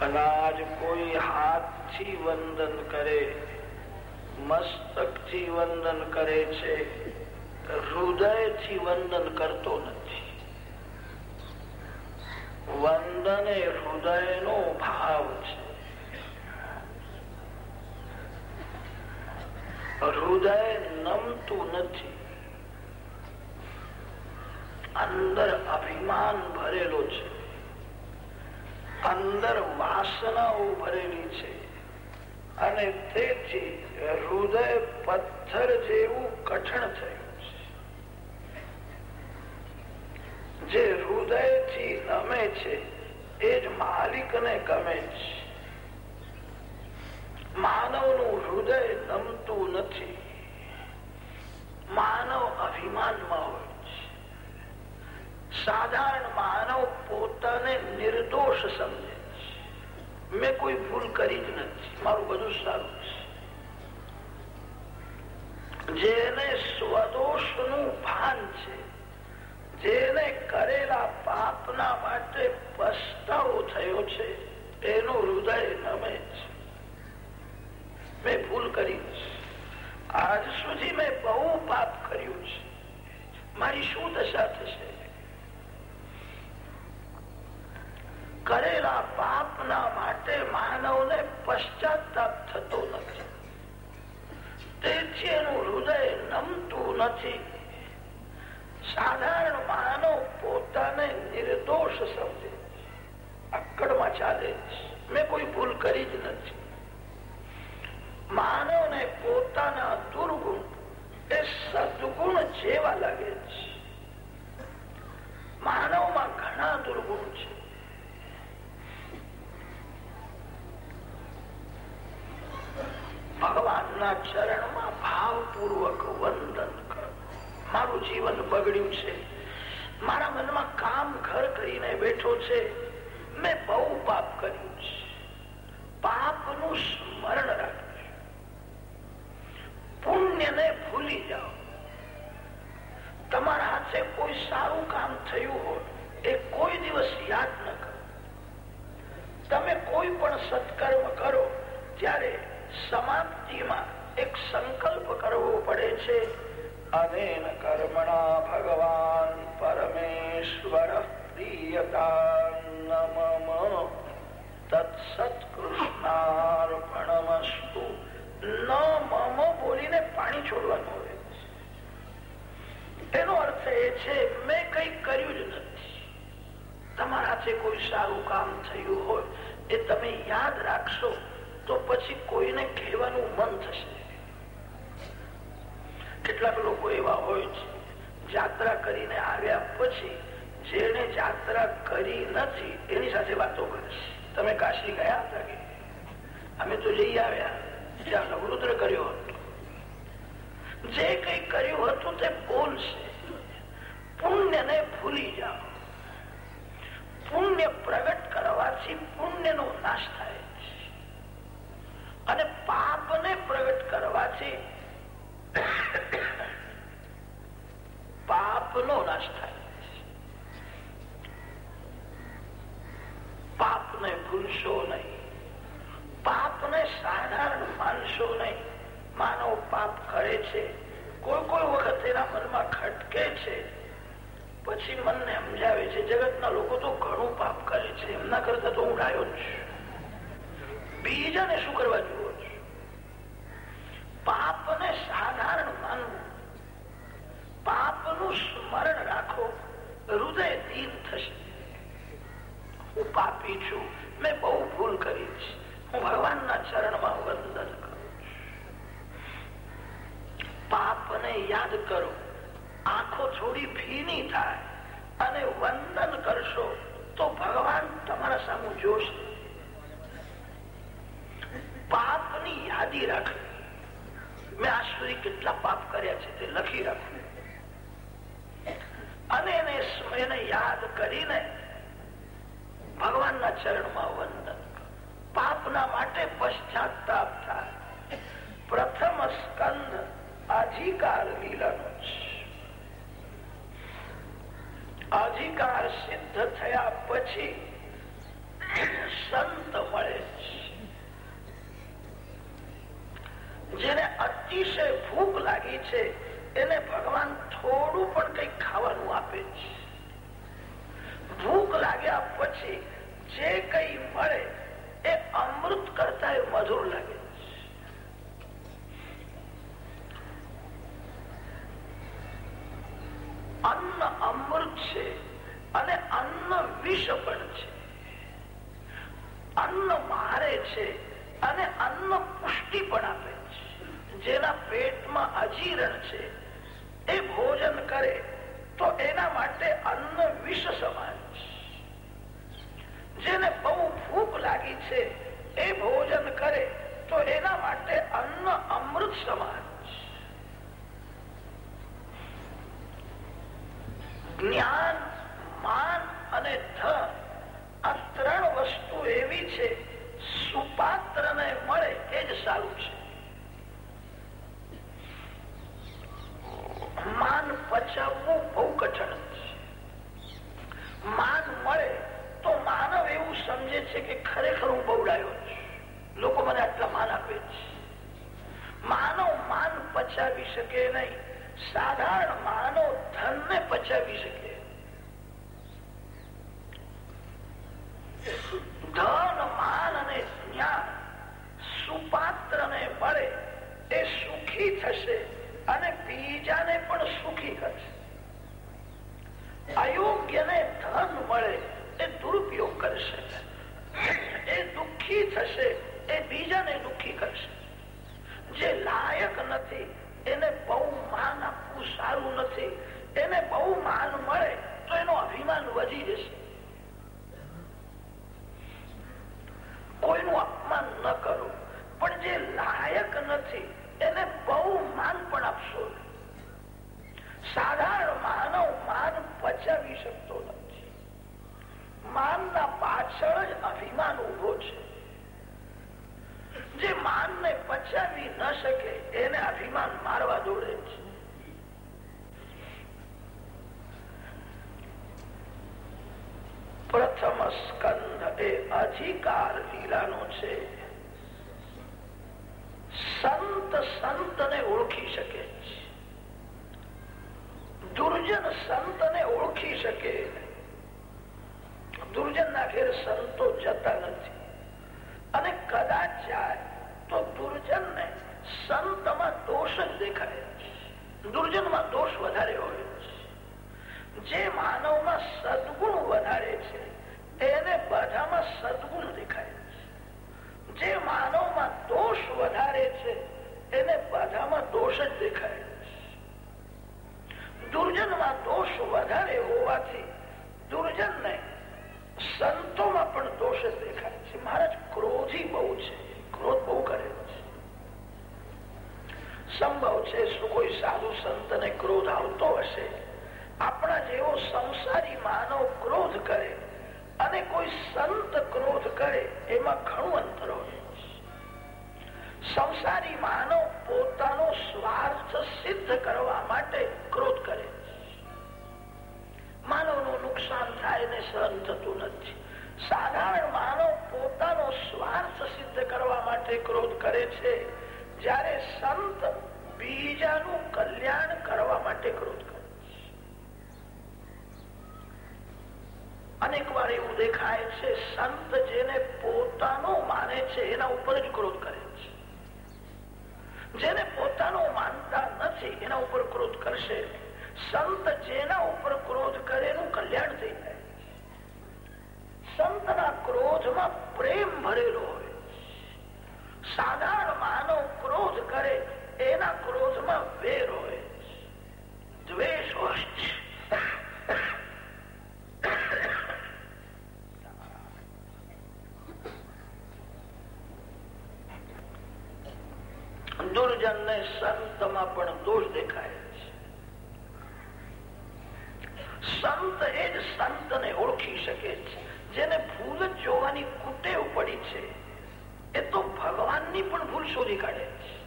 કદાચ કોઈ હાથથી વંદન કરે, મસ્તકથી વંદન કરે છે, હૃદયથી વંદન કરતો નથી. વંદન એ હૃદયનો ભાવ છે. હૃદય નમતું નથી. અંદર અભિમાન ભરેલો છે. અંદર વાસનાઓ ભરેલી છે. અને તેથી હૃદય પથ્થર જેવું કઠણ થયું જે હૃદયથી નમે છે, એ જ માલિક ને ગમે છે. માનવનું હૃદય નમતું નથી. માનવ અભિમાનમાં હોય. સાધારણ માનવ પોતાને નિર્દોષ સમજે મેં કોઈ ભૂલ કરી જ નથી મારું બધું સારું જેને સ્વદોષ ભાન છે જેને કરેલા પાપના માટે પસ્તાવો થયો છે એનું હૃદય નમે છે મેં ભૂલ કરી આજ સુધી મેં બહુ પાપ કર્યું છે મારી શું દશા થશે કરેલા પાપના માટે માનવને પશ્ચાતાપ થતો નથી. તેથી એનું હૃદય નમતું નથી. સાધારણ માનવ પોતાને નિર્દોષ સમજે અક્કડમાં ચાલે મેં કોઈ ભૂલ કરી જ નથી. માનવને પોતાના દુર્ગુણ, એ સદગુણ જેવા લાગે છે માનવમાં ઘણા દુર્ગુણ છે ભગવાનના ચરણમાં ભાવપૂર્વક વંદન કરો. મારું જીવન બગડ્યું છે. મારા મનમાં કામ ઘર કરીને બેઠો છે. મેં તમારા કોઈ સારું કામ થયું હોય એ તમે યાદ રાખશો, તો પછી કોઈને કહેવાનું મન થશે. કેટલાક લોકો એવા હોય છે, જાત્રા કરીને આવ્યા પછી જેને જાત્રા કરી નથી, એની સાથે વાતો કરશે તમે કાશી ગયા હતા કે? અમે તો જઈ આવ્યા જ્યાં નવરુદ્ર કર્યો હતો. જે કઈ કર્યું હતું તે બોલશે. પુણ્યને ભૂલી જાઓ. પુણ્ય પ્રગટ કરવાથી પુણ્યનો નાશ થાય અને પાપને પ્રગટ કરવાથી પાપનો નાશ થાય પાપને ભૂલશો નહીં. પાપને સાધારણ માનશો નહીં. માનવ પાપ કરે છે. કોઈ કોઈ વખત એના મનમાં ખટકે છે. પછી મનને સમજાવે છે, જગતના લોકો તો ઘણું પાપ કરે છે. એમના કરતા તો હું ડાયો જ બીજાને શું કરવા જુઓ છો? પાપને સાધારણ માનવું. પાપનું સ્મરણ રાખો. હૃદય દીન થશે. હું પાપી છું. મેં બહુ ભૂલ કરી છે. હું ભગવાનના ચરણમાં વંદન કરું પાપને યાદ કરો. આંખો થોડી ભીની થાય અને વંદન કરશો તો ભગવાન તમારા સામુ જોશે. પાપની યાદી રાખવી મેં આજ કેટલા પાપ કર્યા છે તે લખી રાખવું અને એને એને યાદ કરીને ભગવાનના ચરણમાં વંદન પાપના માટે પશ્ચાતાપ થાય. પ્રથમ સ્કંદ આજીકાલ લીલાનો છે. અધિકાર સિદ્ધ થયા પછી સંત મળે જેને અતિશય ભૂખ લાગી છે, એને ભગવાન થોડું પણ કઈ ખાવાનું આપે છે. ભૂખ લાગ્યા પછી જે કઈ મળે, એ અમૃત કરતા મધુર લાગે. અન્ન અમૃત છે અને અન્ન વિષ પણ છે. અન્ન મારે છે અને અન્ન પુષ્ટિ પણ આપે છે. જેના પેટમાં અજીરણ છે, એ ભોજન કરે તો એના માટે અન્ન વિષ સમાન છે. જેને બહુ ભૂખ લાગી છે ಸಂತೋಷ દેખાય સંત એ જ સંતને ઓળખી શકે છે. જેને ભૂલ જોવાની કુટેવ પડી છે, એ તો ભગવાનની પણ ભૂલ શોધી કાઢે છે.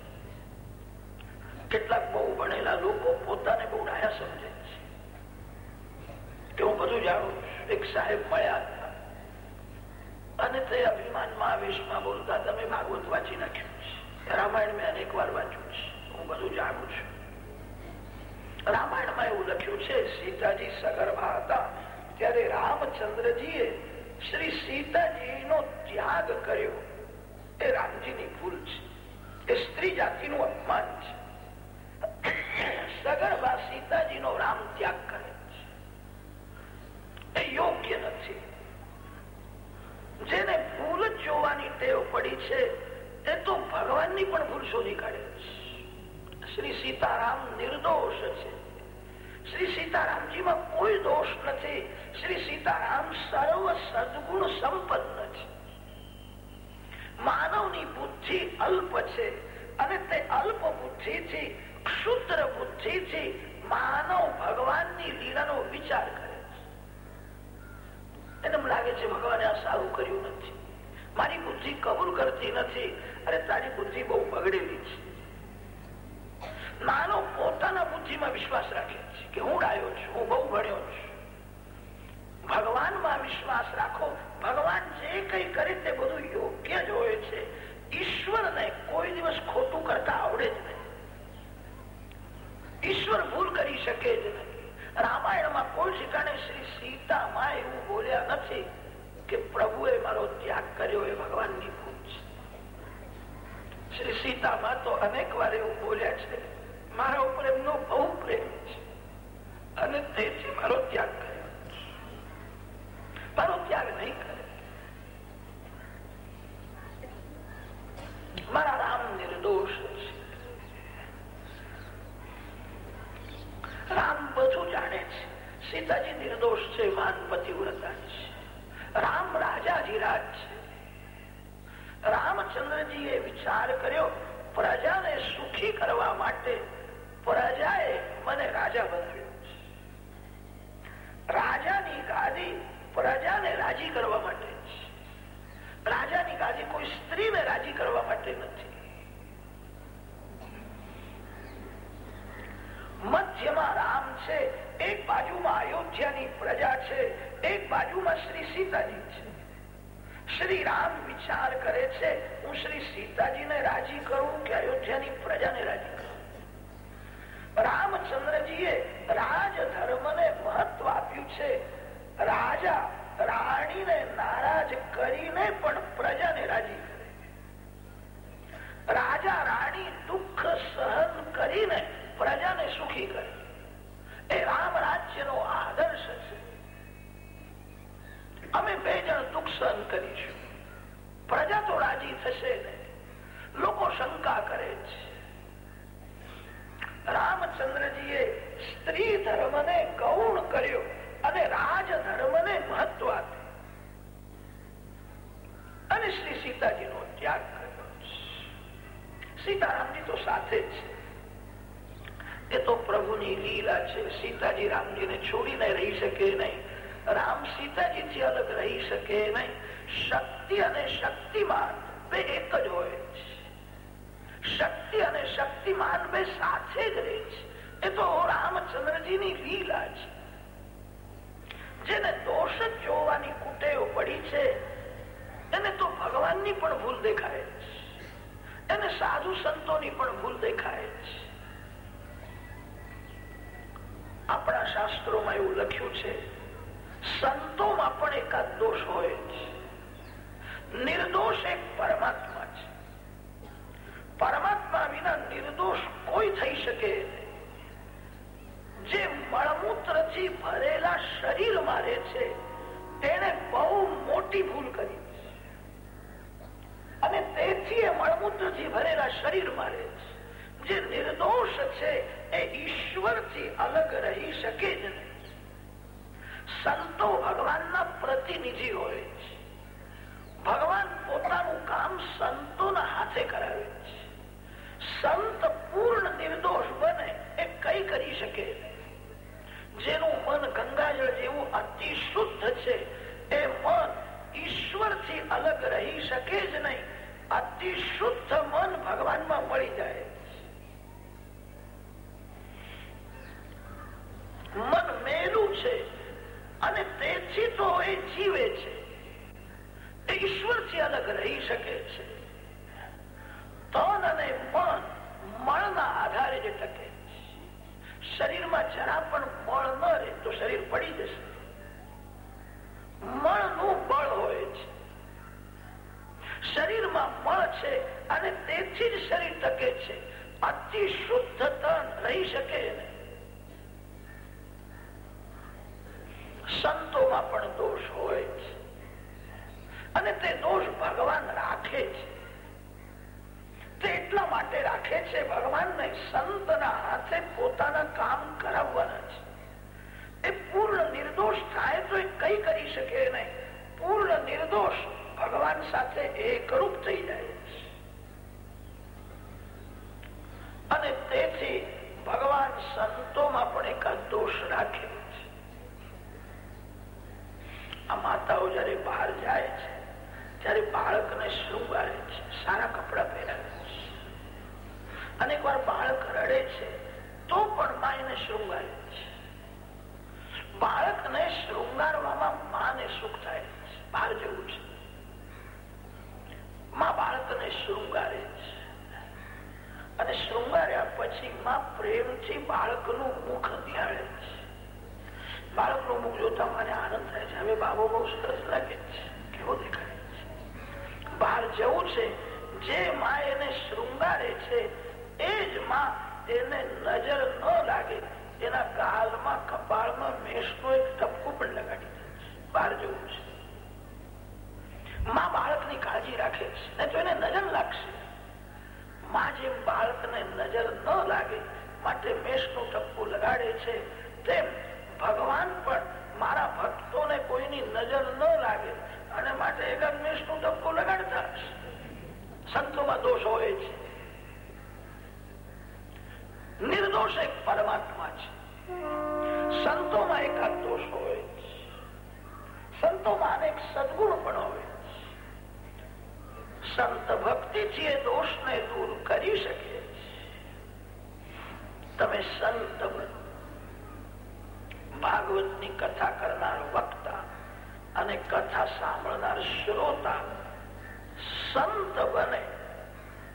કેટલાક બહુ ભણેલા લોકો પોતાને બહુ ડાયા સમજે છે. કે હું બધું જાણું એક સાહેબ મળ્યા હતા. અને તે અભિમાનમાં, આવેશમાં બોલતા, તમે ભાગવત વાંચી નાખ્યું છે. રામાયણ મેં અનેક વાર વાંચ્યું છે. હું બધું જાણું છું. રામાયણમાં એવું લખ્યું છે, સીતાજી સગર્ભા હતા. ત્યારે રામચંદ્રજીએ શ્રી સીતાજી નો ત્યાગ કર્યો. એ રામજીની ભૂલ છે. એ સ્ત્રી જાતિનું અપમાન છે. સગર્ભા સીતાજી નો રામ ત્યાગ કરે છે. એ યોગ્ય નથી. જેને ભૂલ જોવાની ટેવ પડી છે, એ તો ભગવાનની પણ ભૂલ શોધી કાઢે છે. શ્રી સીતારામ નિર્દોષ છે શ્રી સીતારામજીમાં કોઈ દોષ નથી શ્રી સીતારામ સર્વ સદગુણ સંપન્ન છે માનવની બુદ્ધિ અલ્પ છે અને તે અલ્પ બુદ્ધિથી ક્ષુદ્ર બુદ્ધિથી માનવ ભગવાનની લીલાનો વિચાર કરે છે એને લાગે છે ભગવાને આ સારું કર્યું નથી મારી બુદ્ધિ કબૂલ કરતી નથી અરે તારી બુદ્ધિ બહુ બગડેલી છે માનવ પોતાના બુદ્ધિમાં વિશ્વાસ રાખે છે કે હું ડાયો છું, હું બહુ ભણ્યો છું. ભગવાનમાં વિશ્વાસ રાખો. ભગવાન જે કઈ કરે તે બધું યોગ્ય જ હોય છે. ઈશ્વરને કોઈ દિવસ ખોટું કરતા આવડે જ નહીં. ઈશ્વર ભૂલ કરી શકે જ નહીં. રામાયણમાં કોઈ ઠેકાણે શ્રી સીતામાં એવું બોલ્યા નથી કે પ્રભુએ મારો ત્યાગ કર્યો એ ભગવાનની ભૂલ છે. શ્રી સીતામાં તો અનેક વાર એવું બોલ્યા છે મારા ઉપર એમનો બહુ પ્રેમ છે. અને તેથી મારો ત્યાગ સીતાજી છે. શ્રી રામ વિચાર કરે છે, હું શ્રી સીતાજીને રાજી કરું કે અયોધ્યાની પ્રજાને રાજી કરું? રામચંદ્રજીએ રાજ ધર્મને મહત્વ આપ્યું છે. રાજા સહન કરીશું પ્રજા તો રાજી થશે ને. લોકો શંકા કરે છે. રામચંદ્રજીએ સ્ત્રી ધર્મને ગૌણ કર્યો અને રાજધર્મને મહત્વ આપ્યું. અને શ્રી સીતાજી નો ત્યાગ કર્યો સીતારામજી તો સાથે જ છે. એ તો પ્રભુની લીલા છે. સીતાજી રામજીને છોડીને રહી શકે નહીં. રામ સીતાજીથી અલગ રહી શકે નહીં. શક્તિ અને શક્તિમાન બે એક જ હોય છે. શક્તિ અને શક્તિમાન બે સાથે જ રહે છે. એ તો રામચંદ્રજીની લીલા છે. જેને દોષ જ જોવાની કુટેવ પડી છે, એને તો ભગવાનની પણ ભૂલ દેખાય છે. એને સાધુ સંતોની પણ ભૂલ દેખાય છે. આપણા શાસ્ત્રોમાં એવું લખ્યું છે સંતોમાં પણ એકાદ દોષ હોય નિર્દોષ એક પરમાત્મા છે. પરમાત્મા વિના નિર્દોષ કોઈ થઈ શકે જે મળમૂત્રથી ભરેલા શરીર મારે છે તેને બહુ મોટી ભૂલ કરી અને તેથી એ મળમૂત્રથી ભરેલા શરીર મારે છે. જે નિર્દોષ છે, એ ઈશ્વરથી અલગ રહી શકે જ નહીં. સંતો ભગવાનના પ્રતિનિધિ હોય છે. ભગવાન પોતાનું કામ સંતોના હાથે કરાવે છે. સંત પૂર્ણ નિર્દોષ બને એ કઈ કરી શકે જેનું મન ગંગાજળ જેવું અતિ શુદ્ધ છે, એ મન ઈશ્વરથી અલગ રહી શકે જ નહીં. અતિ શુદ્ધ મન ભગવાનમાં મળી જાય મન મેલું છે. અને તેથી તો એ જીવે છે. એ ઈશ્વરથી અલગ રહી શકે છે. તન અને મન મળના આધારે જે ટકે શરીરમાં જરા પણ મળ ન રહે તો શરીર પડી જશે. મળનું બળ હોય છે. શરીરમાં મળ છે અને તેથી જ શરીર ટકે છે. અતિ શુદ્ધ તન રહી શકે નહીં સંતોમાં પણ દોષ હોય છે અને તે દોષ ભગવાન રાખે છે તે એટલા માટે રાખે છે ભગવાનને સંતના હાથે પોતાના કામ કરાવવાના છે. એ પૂર્ણ નિર્દોષ થાય તો એ કઈ કરી શકે નહીં. પૂર્ણ નિર્દોષ ભગવાન સાથે એકરૂપ થઈ જાય અને તેથી ભગવાન સંતોમાં પણ એક દોષ રાખે છે. આ માતાઓ જયારે બહાર જાય છે, ત્યારે બાળકને શૃંગારે છે? સારા અનેક વાર બાળક રડે છે, તો પણ મા એને શૃંગારે છે. બાળકને શૃંગારવામાં માને સુખ થાય બહાર જવું છે. માં બાળકને શૃંગારે છે. અને શૃંગાર્યા પછી માં પ્રેમથી બાળકનું મુખ નિહાળે છે. બાળકનું મુખ જોતા મને આનંદ થાય છે, હવે બાબો બહુ સરસ લાગે છે, કેવો દેખાય છે. બહાર જવું છે, જે માં એને શૃંગારે છે એ જ માં એને નજર ન લાગે. એના ગાલમાં, કપાળમાં મેષનો એક ટપકો પણ લગાડી દે બહાર જવું છે. માં બાળકની કાળજી રાખે છે. તો એને નજર લાગશે. માં જેમ બાળકને નજર ન લાગે, માટે મેષનું ટપકું લગાડે છે, તેમ ભગવાન પણ મારા ભક્તોને કોઈની નજર ન લાગે. અને માટે એકાદ મેષનું ટપકું લગાડતા સંતોમાં દોષ હોય છે. નિર્દોષ એક પરમાત્મા છે. સંતોમાં એકાદ દોષ હોય સંતોમાં અનેક સદગુણ પણ હોય સંત ભક્તિથી એ દોષને દૂર કરી શકે. તમે સંત ભાગવત ભાગવતની કથા કરનાર વક્તા અને કથા સાંભળનાર શ્રોતા સંત બને.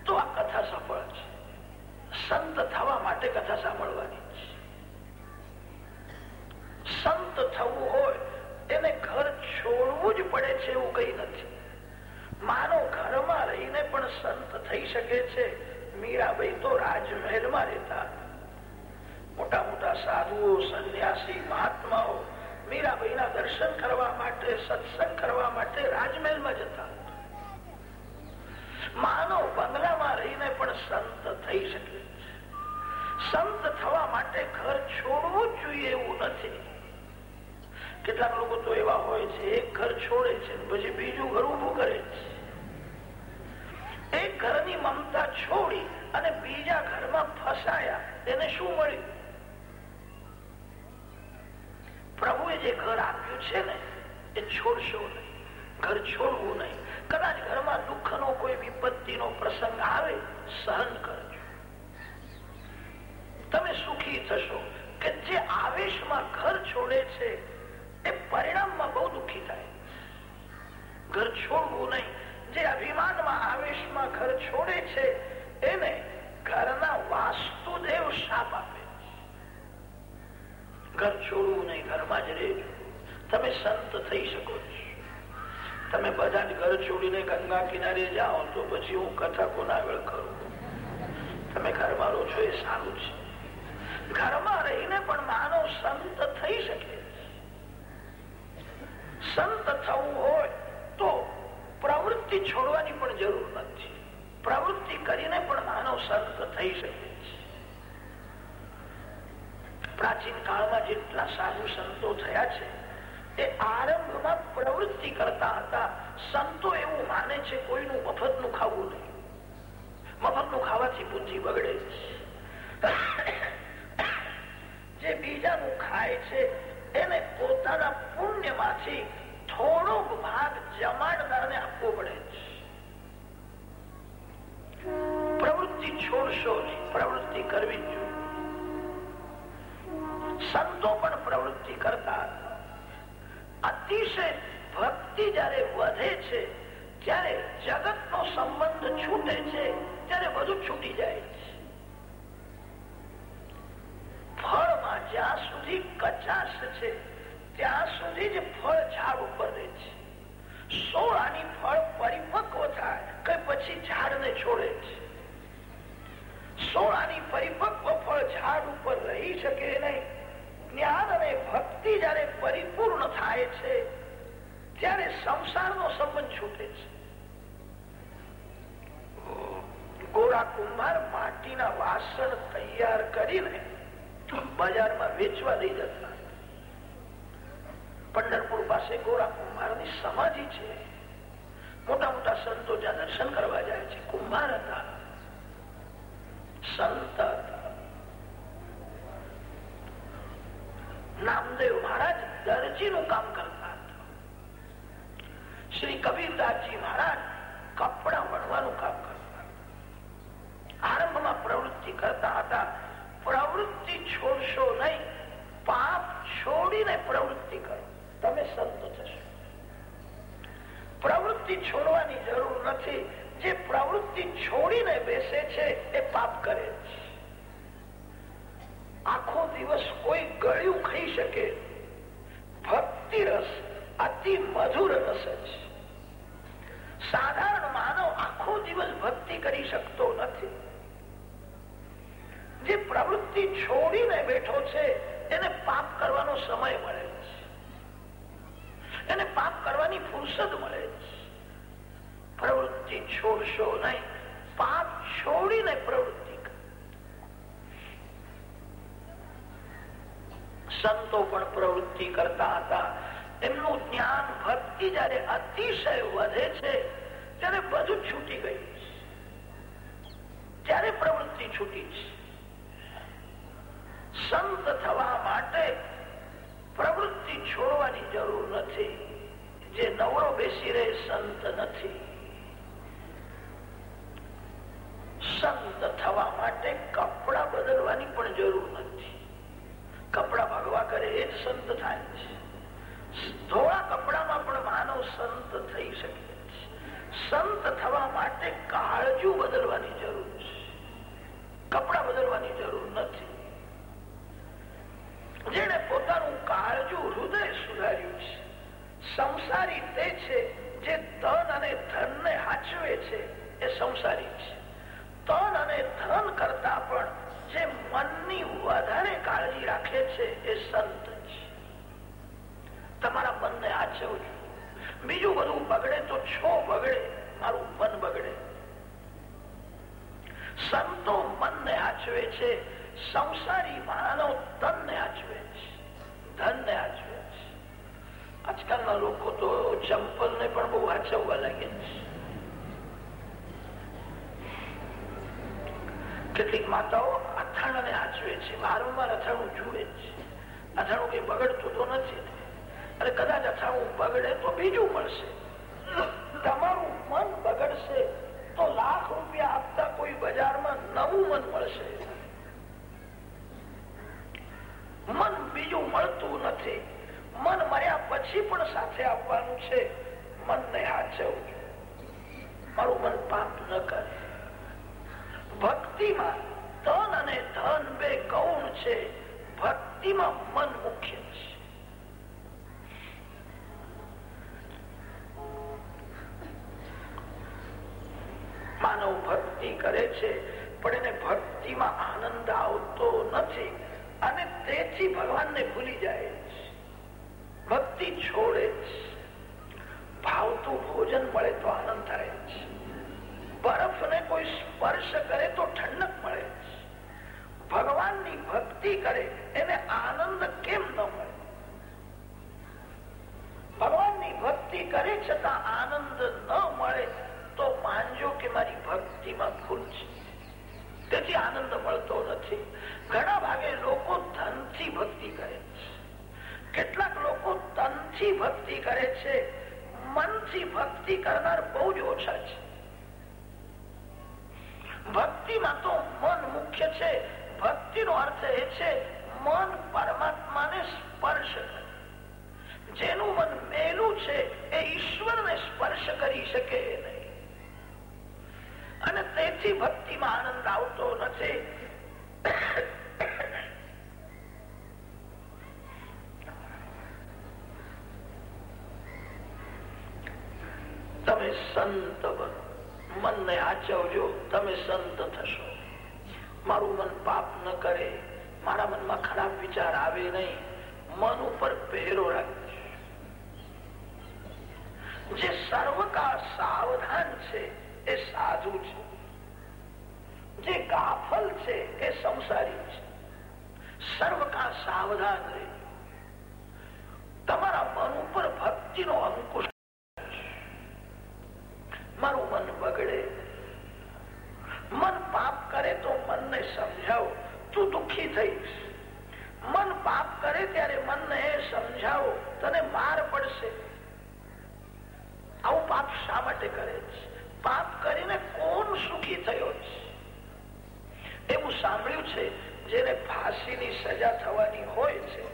તો આ કથા સફળ છે. સંત થવા માટે કથા સાંભળવાની સંત થવું હોય, એને ઘર છોડવું જ પડે છે એવું કઈ નથી. માનો ઘરમાં રહીને પણ સંત થઈ શકે છે, મીરાબાઈ તો રાજમહેલમાં રહેતા મોટા મોટા સાધુઓ, સંન્યાસી, મહાત્માઓ મીરાબાઈ ના દર્શન કરવા માટે, સત્સંગ કરવા માટે રાજમહેલમાં જતા માનવ બંગલામાં રહીને પણ સંત થઈ શકે સંત થવા માટે ઘર છોડવું જોઈએ એવું નથી. કેટલાક લોકો તો એવા હોય છે, એક ઘર છોડે છે પછી બીજું ઘર ઉભું કરે છે. એક ઘરની મમતા છોડી અને બીજા ઘરમાં ફસાયા એને શું મળ્યું? પ્રભુએ જે ઘર આપ્યું છે ને, એ છોડશો નહીં, ઘર છોડવું નહીં. કદાચ ઘરમાં દુઃખ નો કોઈ વિપત્તિનો પ્રસંગ આવે, સહન કરજો તમે સુખી થશો કે જે આવેશમાં ઘર છોડે છે, એ પરિણામમાં બહુ દુઃખી થાય. ઘર છોડવું નહીં, જે અભિમાનમાં આવેશમાં ઘર છોડે છે, એને ઘરના વાસ્તુદેવ શાપ આપે ઘર છોડવું નહીં, ઘરમાં જ રહેજો. તમે સંત થઈ શકો છો. તમે બધા જ ઘર છોડીને ગંગા કિનારે જાઓ તો પછી હું કથા કોના આગળ કરું? તમે ઘરમાં રહો છો એ સારું છે. ઘરમાં રહીને પણ માનવ સંત થઈ શકે. સંત થવું હોય તો પ્રવૃત્તિ છોડવાની પણ જરૂર નથી. પ્રવૃત્તિ કરીને પણ માનવ સંત થઈ શકે પ્રાચીન કાળમાં જેટલા સાધુ સંતો થયા છે એ આરંભમાં પ્રવૃત્તિ કરતા હતા. સંતો એવું માને છે કોઈનું મફતનું ખાવું નહીં. મફતનું ખાવાથી બુદ્ધિ બગડે જે બીજાનું ખાય છે, એને પોતાના પુણ્યમાંથી થોડોક ભાગ જમાડનારને આપવો પડે છે. પ્રવૃત્તિ છોડશો નહીં, પ્રવૃત્તિ કરવી જોઈએ. સંતો પણ પ્રવૃત્તિ કરતા અતિશય ભક્તિ જયારે વધે છે, ત્યારે જગત નો સંબંધ છૂટે છે, ત્યારે બધું છૂટી જાય છે. ફળમાં જ્યાં સુધી કચાશ છે, ત્યાં સુધી જ ફળ ઝાડ ઉપર રહે છે. સોળાની ફળ પરિપક્વ થાય કે પછી ઝાડને છોડે છે. સોળાની પરિપક્વ ફળ ઝાડ ઉપર રહી શકે નહીં. જ્ઞાન અને ભક્તિ જયારે પરિપૂર્ણ થાય છે, ત્યારે સંસારનો સંબંધ છૂટે છે. ગોરા કુંભાર માટીના વાસણ તૈયાર કરીને બજારમાં વેચવા લઈ જતા. પંઢરપુર પાસે ગોરા કુંભારની સમાધિ છે. મોટા મોટા સંતો જ્યાં દર્શન કરવા જાય છે, કુંભાર હતા. સંત નામદેવ મહારાજ દરજી નું કામ કરતા હતા. શ્રી કબીરદાસજી મહારાજ કપડા વણવાનું કામ કરતા આરંભમાં પ્રવૃત્તિ કરતા હતા. પ્રવૃત્તિ છોડશો નહીં. પાપ છોડીને પ્રવૃત્તિ કરો. તમે સંત થશો. પ્રવૃત્તિ છોડવાની જરૂર નથી. જે પ્રવૃત્તિ છોડીને બેસે છે, એ પાપ કરે છે. આખો દિવસ કોઈ ગળ્યું ખાઈ શકે. ભક્તિ રસ અતિ મધુર રસ છે. સાધારણ માનવ આખો દિવસ ભક્તિ કરી શકતો જે પ્રવૃત્તિ છોડીને બેઠો છે, એને પાપ કરવાનો સમય મળે છે. એને પાપ કરવાની ફુરસદ મળે છે. પ્રવૃત્તિ છોડશો નહીં, પાપ છોડીને પ્રવૃત્તિ સંતો પણ પ્રવૃત્તિ કરતા હતા. એમનું જ્ઞાન ભક્તિ જયારે અતિશય વધે છે, ત્યારે બધું છૂટી ગયું ત્યારે પ્રવૃત્તિ છૂટી છે. સંત થવા માટે પ્રવૃત્તિ છોડવાની જરૂર નથી. જે નવરો બેસી રહે, સંત નથી. સંત થવા માટે કપડા બદલવાની પણ જરૂર નથી. કપડા ભગવા કરે એ જ સંત થાય છે. ધોળા કપડામાં પણ માનવ સંત થઈ શકે છે. સંત થવા માટે કાળજુ બદલવાની જરૂર છે. કપડા બદલવાની જરૂર નથી. જેને પોતાનું કાળજું હૃદય સુધાર્યું છે. સંસારી તે છે જે તન અને ધન ને હાચવે છે. એ સંસારી છે. તન અને ધન કરતા પણ જે મનની વધારે કાળજી રાખે છે એ સંત છે. તમારા મનને હાચવજો. બીજું બધું બગડે તો છો બગડે, મારું મન બગડે. સંતો મનને આચવે છે, સંસારી માનવ તનને ચંપલ ને પણ બહુ આચવવા લાગે છે. કેટલીક માતાઓ અથાણ ને આચવે છે, વારંવાર અથાણું જુએ છે. અથાણું કઈ બગડતું તો નથી. અને કદાચ અથાણું બગડે તો બીજું મળશે too. આચવજો તમે સંત થશો. મારું મન પાપ ન કરે, મારા મનમાં ખરાબ વિચાર આવે નહીં. મન ઉપર પહેરો રાખજો. જે સર્વકાળ સાવધાન છે, એ સાધુ છે. જે ગાફલ છે, એ સંસારી છે. સર્વકાળ સાવધાન રહે તમારા મન ઉપર ભક્તિનો અંકુશ તું દુઃખી થઈશ. મન પાપ કરે ત્યારે મનને સમજાવો, તને માર પડશે. આવું પાપ શા માટે કરે છે? પાપ કરીને કોણ સુખી થયો છે? એવું સાંભળ્યું છે, જેને ફાંસીની સજા થવાની હોય છે,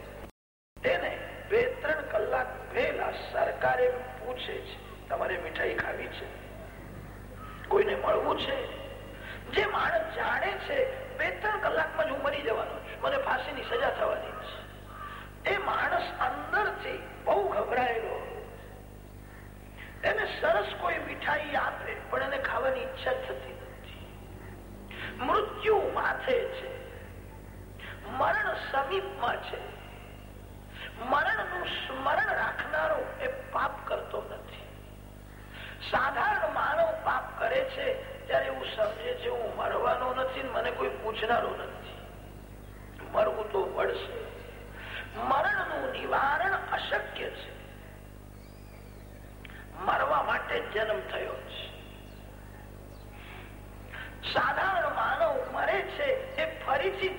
તેને બે ત્રણ કલાક પહેલા સરકારે પૂછે છે, તમારે મીઠાઈ ખાવી છે? કોઈને મળવું છે? જે માણસ જાણે છે, બે ત્રણ કલાકમાં જ હું મરી જવાનો છું. મને ફાંસીની સજા થવાની છે. એ માણસ અંદરથી બહુ ગભરાયેલો. એને સરસ કોઈ મીઠાઈ આપે, પણ એને ખાવાની ઈચ્છા થતી નથી. મૃત્યુ માથે છે. મરણ સમીપમાં છે. મરણનું સ્મરણ રાખનારો એ પાપ કરતો નથી. સાધારણ માનવ પાપ કરે છે ત્યારે એવું સમજે છે, હું મરવાનો નથી મને કોઈ પૂછનારો નથી. મરવું તો પડશે મરણનું નિવારણ અશક્ય છે. મરવા માટે જન્મ થયો છે. સાધારણ માનવ મરે છે, એ ફરીથી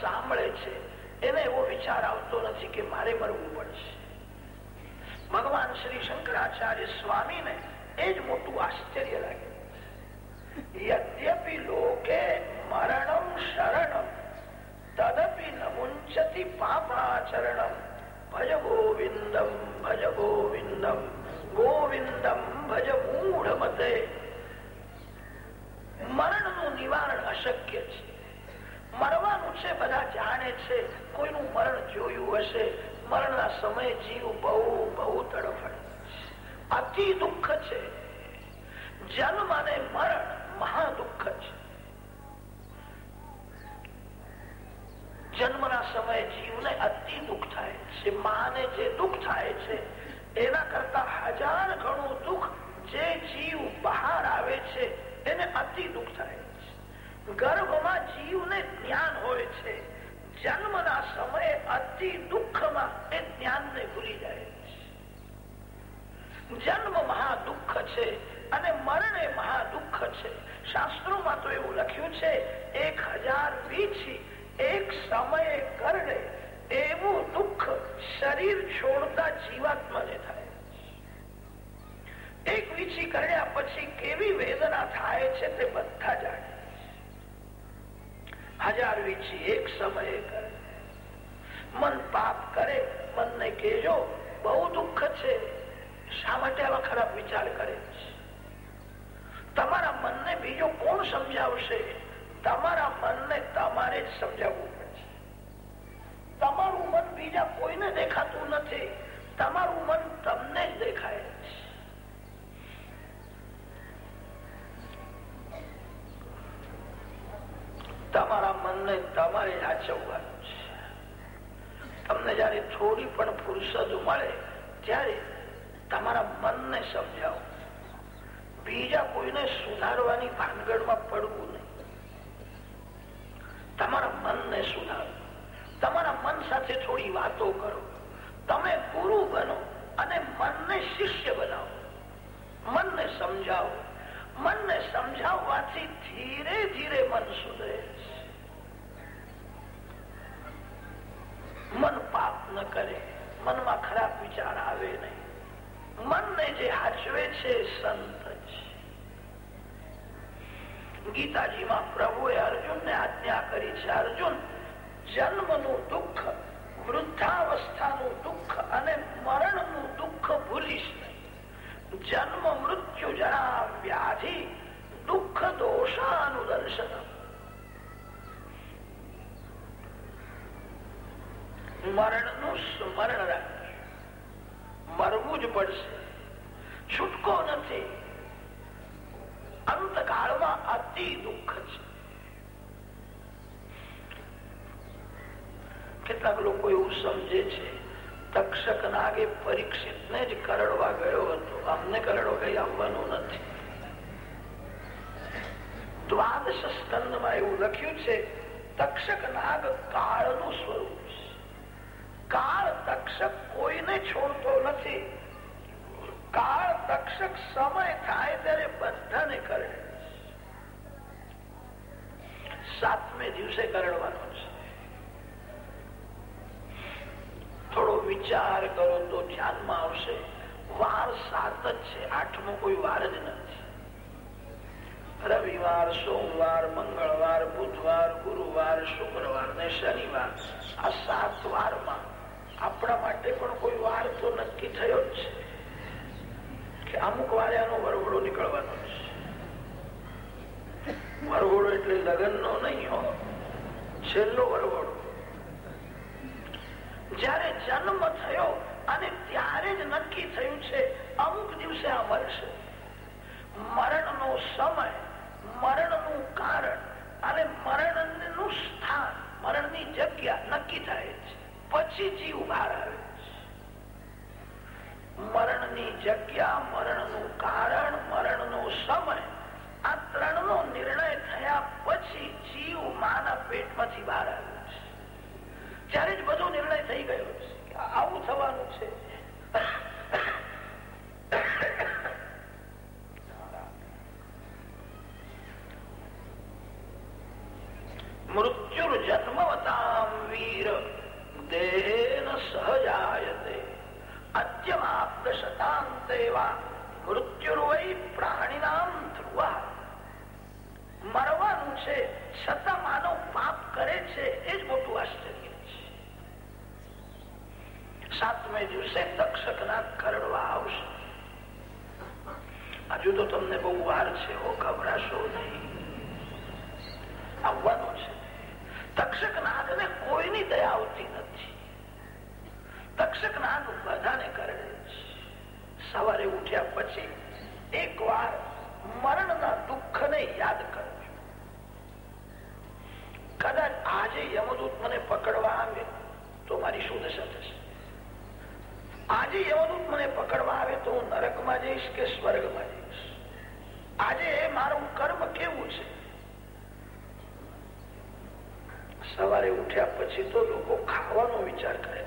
સાંભળે છે. એને એવો વિચાર આવતો નથી કે મારે મરવું પડશે. ભગવાન શ્રી શંકરાચાર્ય સ્વામીને એ જ મોટું આશ્ચર્ય લાગે યદ્યપિ લોકે મરણમ શરણમ, તદપી ન મુંચતી પાપાચરણમ ભજ ગોવિંદમ ભજ ગોવિંદમ ગોવિંદમ ભજ મૂળ મતે. મરણનું નિવારણ અશક્ય છે. મરવાનું છે, બધા જાણે છે, કોઈનું મરણ જોયું હશે. મરણના સમયે જીવ બહુ બહુ તડફડે અતિ દુઃખ છે. જન્મ અને મરણ મહા દુઃખ છે. જન્મના સમયે જીવને અતિ દુઃખ થાય છે. માને જે દુઃખ થાય છે, એના કરતા હજાર ગણું દુઃખ જે જીવ બહાર આવે છે, એને અતિ દુઃખ થાય ગર્ભમાં જીવને જ્ઞાન હોય છે. જન્મના સમયે અતિ દુઃખમાં એ જ્ઞાનને ભૂલી જાય જન્મ મહા દુઃખ છે અને મરણે મહા દુઃખ છે. શાસ્ત્રોમાં તો એવું લખ્યું છે, એક હજાર વીછી એક સમયે કરડે, એવું દુઃખ શરીર છોડતા જીવાત્માને થાય. એક વીછી કર્યા પછી કેવી વેદના થાય છે તે બધા જાણે. હજાર વીછી એક સમયે કરે. મન પાપ કરે, મનને કેજો બહુ દુઃખ છે. શા માટે આવા ખરાબ વિચાર કરે તમારા મનને બીજો કોણ સમજાવશે? તમારા મનને તમારે જ સમજાવવું પડશે. તમારું મન બીજા કોઈને દેખાતું નથી. તમારું મન મળે ત્યારે તમારા મનને સમજાવો. બીજા કોઈને સુધારવાની ગીતાજીમાં પ્રભુએ અર્જુનને આજ્ઞા કરી છે, અર્જુન, જન્મનું દુઃખ, વૃદ્ધાવસ્થાનું દુઃખ અને મરણનું દુઃખ ભૂલીશ નહીં. જન્મ મૃત્યુ જરા વ્યાધિ, દુઃખ દોષાનુદર્શન. મરણનું સ્મરણ રાખ મરવું જ પડશે. છૂટકો નથી. અંતકાળમાં અતિ દુઃખ છે. કેટલાક લોકો એવું સમજે છે, તક્ષક નાગે પરીક્ષિત ને જ કરડવા ગયો હતો. અમને કરડવા કઈ આવવાનું નથી. દ્વાદશ સ્કંદમાં એવું લખ્યું છે, તક્ષક નાગ કાળ સ્વરૂપ છે. કાળ તક્ષક કોઈને છોડતો નથી. કાળ તક્ષક સમય થાય ત્યારે બધાને કરે સાતમે દિવસે કરડવાનો છે. થોડો વિચાર કરો તો ધ્યાનમાં આવશે. વાર સાત જ છે. આઠમો કોઈ વાર જ નથી. રવિવાર, સોમવાર, મંગળવાર, બુધવાર, ગુરુવાર, શુક્રવાર ને શનિવાર. આ સાત વારમાં આપણા માટે પણ કોઈ વાર તો નક્કી થયો જ છે. અમુક વારે આનો વરઘોડો નીકળવાનો છે. વરઘોડો એટલે લગ્ન નો નહીં હો, છેલ્લો વરઘોડો. જયારે જન્મ થયો અને ત્યારે જ નક્કી થયું છે, અમુક દિવસે આ મરશે મરણ નો સમય મરણનું કારણ અને મરણનું સ્થાન મરણની જગ્યા નક્કી થાય છે. પછી જીવ બહાર આવે. મરણની જગ્યા મરણનું કારણ મરણ નો સમય. આ ત્રણ નો નિર્ણય થયા પછી જીવ માના પેટમાંથી બહાર આવ્યો છે. ત્યારે જ બધો નિર્ણય થઈ ગયો છે આવું થવાનું છે. મૃત્યુર જન્મવતામ વીર, દેહેન સહજાયતે. છતાં માનવ પાપ કરે છે એ જ મોટું આશ્ચર્ય છે સાતમે દિવસે તક્ષકના કરડવા આવશે હજુ તો તમને બહુ વાર છે હો ગભરાશો પછી તો લોકો ખાવાનો વિચાર કરે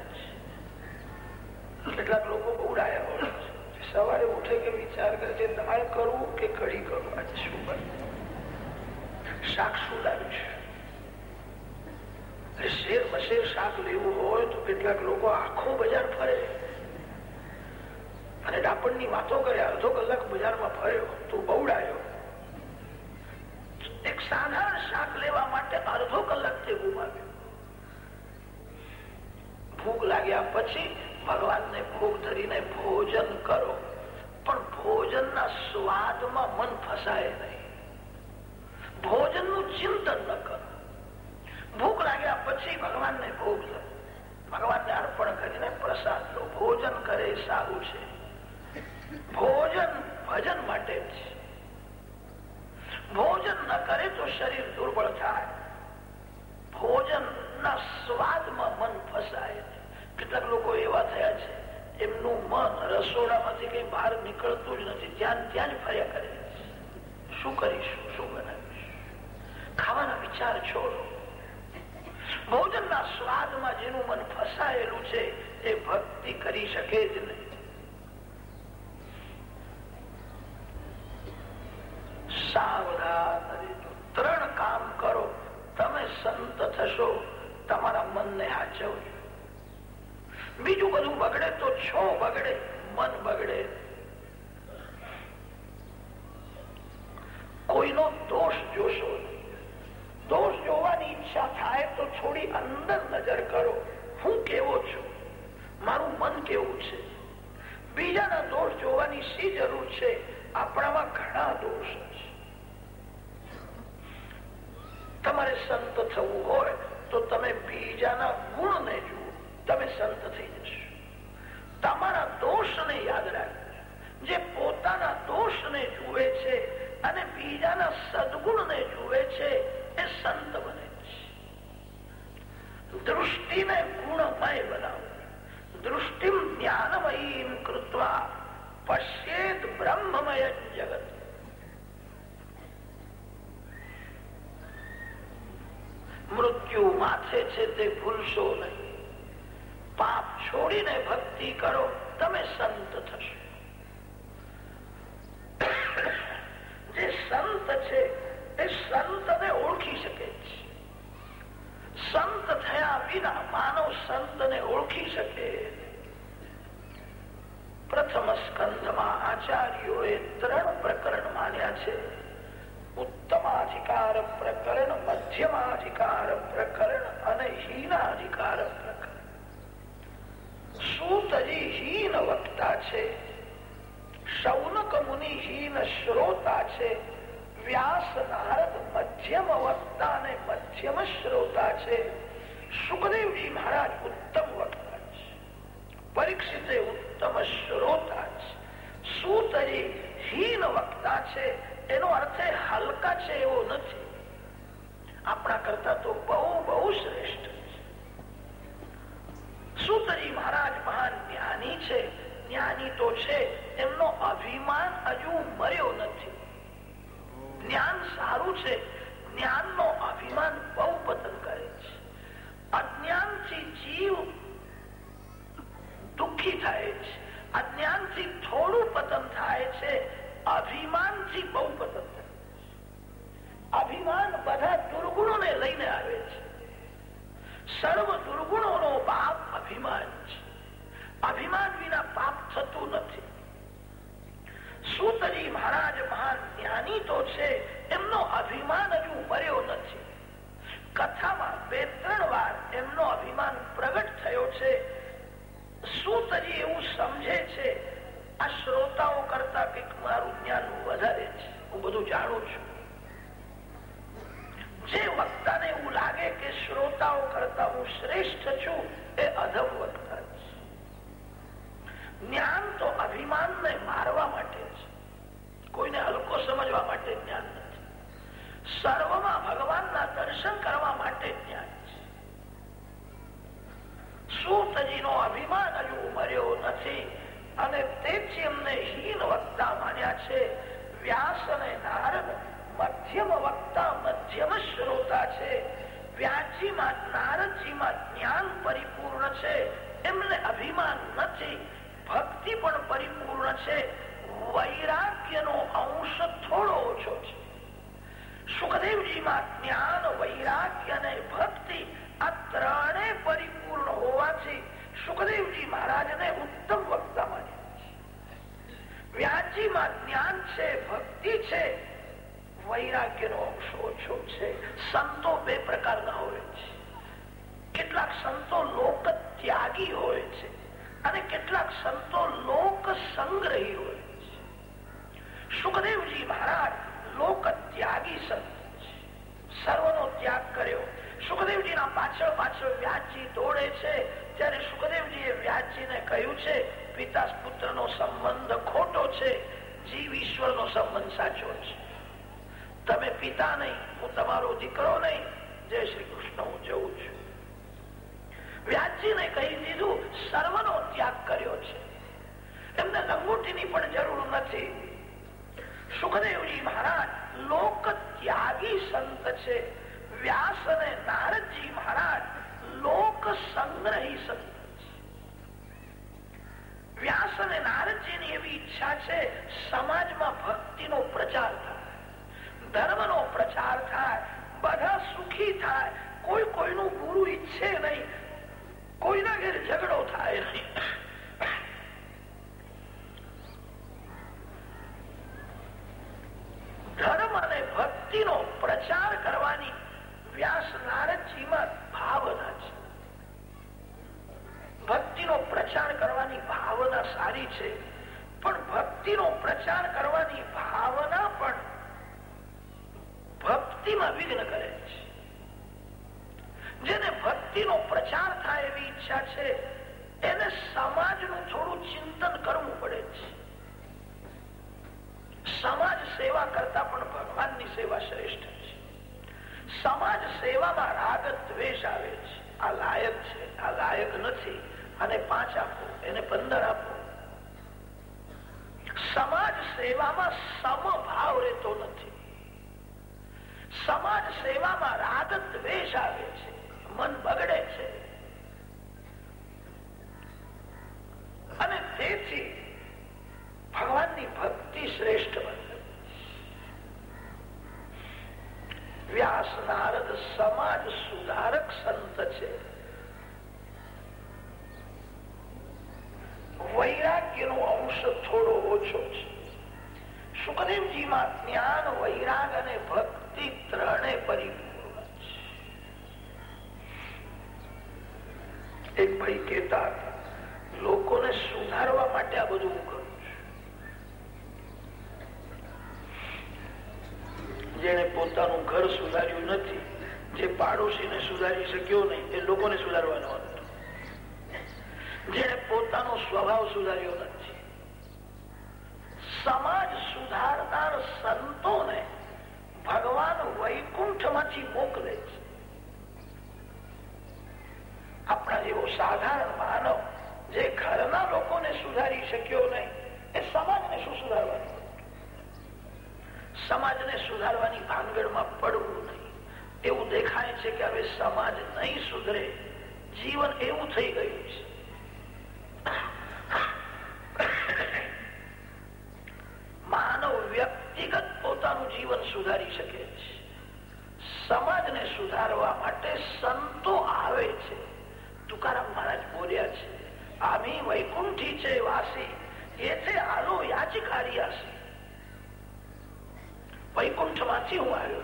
સાવધાન ત્રણ કામ કરો. તમે સંત થશો, તમારા મનને હાચવજો બીજું બધું બગડે તો છો બગડે, મન બગડે. શકશે એવો નથી. આપણા કરતા તો બહુ બહુ શ્રેષ્ઠ પંડિતો છે, એમનો અભિમાન હજુ મર્યો નથી. કથામાં બે ત્રણ વાર એમનો અભિમાન પ્રગટ થયો છે. સુતજી એવું સમજે છે? આ શ્રોતાઓ કરતા કંઈક મારું જ્ઞાન વધારે છે. હું બધું જાણું છું. જે વક્તાને એવું લાગે કે શ્રોતાઓ કરતા હું શ્રેષ્ઠ છું, એ અધમ વક્તા છે. જ્ઞાન તો અભિમાનને મારવા માટે છે. કોઈને હલકો સમજવા સર્વમાં ભગવાનના દર્શન કરવા માટે ત્યાં સૂતજીનો અભિમાન હજુ ઉમર્યો નથી અને તેથી એમને હીન વક્તા માન્યા છે. વ્યાસ અને નારદ મધ્યમ વક્તા, મધ્યમ શ્રોતા છે. વ્યાસજીમાં નારદજીમાં જ્ઞાન પરિપૂર્ણ છે. એમને અભિમાન નથી, ભક્તિ પણ પરિપૂર્ણ છે. વૈરાગ્યનો અંશ થોડો ઓછો છે. સુખદેવજી મહાત્મ્યાન વૈરા સેવા કરતા પણ ભગવાનની સેવા શ્રેષ્ઠ છે. સમાજ સેવામાં રાગ દ્વેષ આવે છે. આ લાયક છે. આ લાયક નથી. અને પાંચ આપો, એને પંદર આપો. સમાજ સેવામાં સમભાવ રહેતો નથી. સમાજ સેવામાં રાગ દ્વેષ આવે છે. મન બગડે છે. અને તેથી ભગવાનની ભક્તિ શ્રેષ્ઠ બને. વ્યાસ નારદ સમાજ સુધારક સંત છે. વૈરાગ્યનો અંશ થોડો ઓછો છે. સુખદેવજીમાં જ્ઞાન, વૈરાગ અને ભક્તિ ત્રણે પરિપૂર્ણ છે. એક ભાઈ કેતા લોકોને સુધારવા માટે આ બધું હું કરું છું જેને પોતાનું ઘર સુધાર્યું નથી, જે પાડોશીને સુધારી શક્યો નહીં, એ લોકોને સુધારવાનો હતો. જેને પોતાનો સ્વભાવ સુધાર્યો નથી. સમાજ સુધારનાર સંતોને ભગવાન વૈકુંઠમાંથી મોકલે છે. આપણા જેવો સાધારણ માનવ જે ઘરના લોકોને સુધારી શક્યો નહીં, એ સમાજને શું સુધારવાનું? સમાજને સુધારવાની ભાનગડમાં પડવું નહીં. એવું દેખાય છે કે હવે સમાજ નહીં સુધરે. જીવન એવું થઈ ગયું છે. માનવ વ્યક્તિગત પોતાનું જીવન સુધારી શકે છે. સમાજને સુધારવા માટે સંતો આવે છે. તુકારામ મહારાજ બોલ્યા છે, આમી વૈકુંઠી છે વાસી હું આવ્યો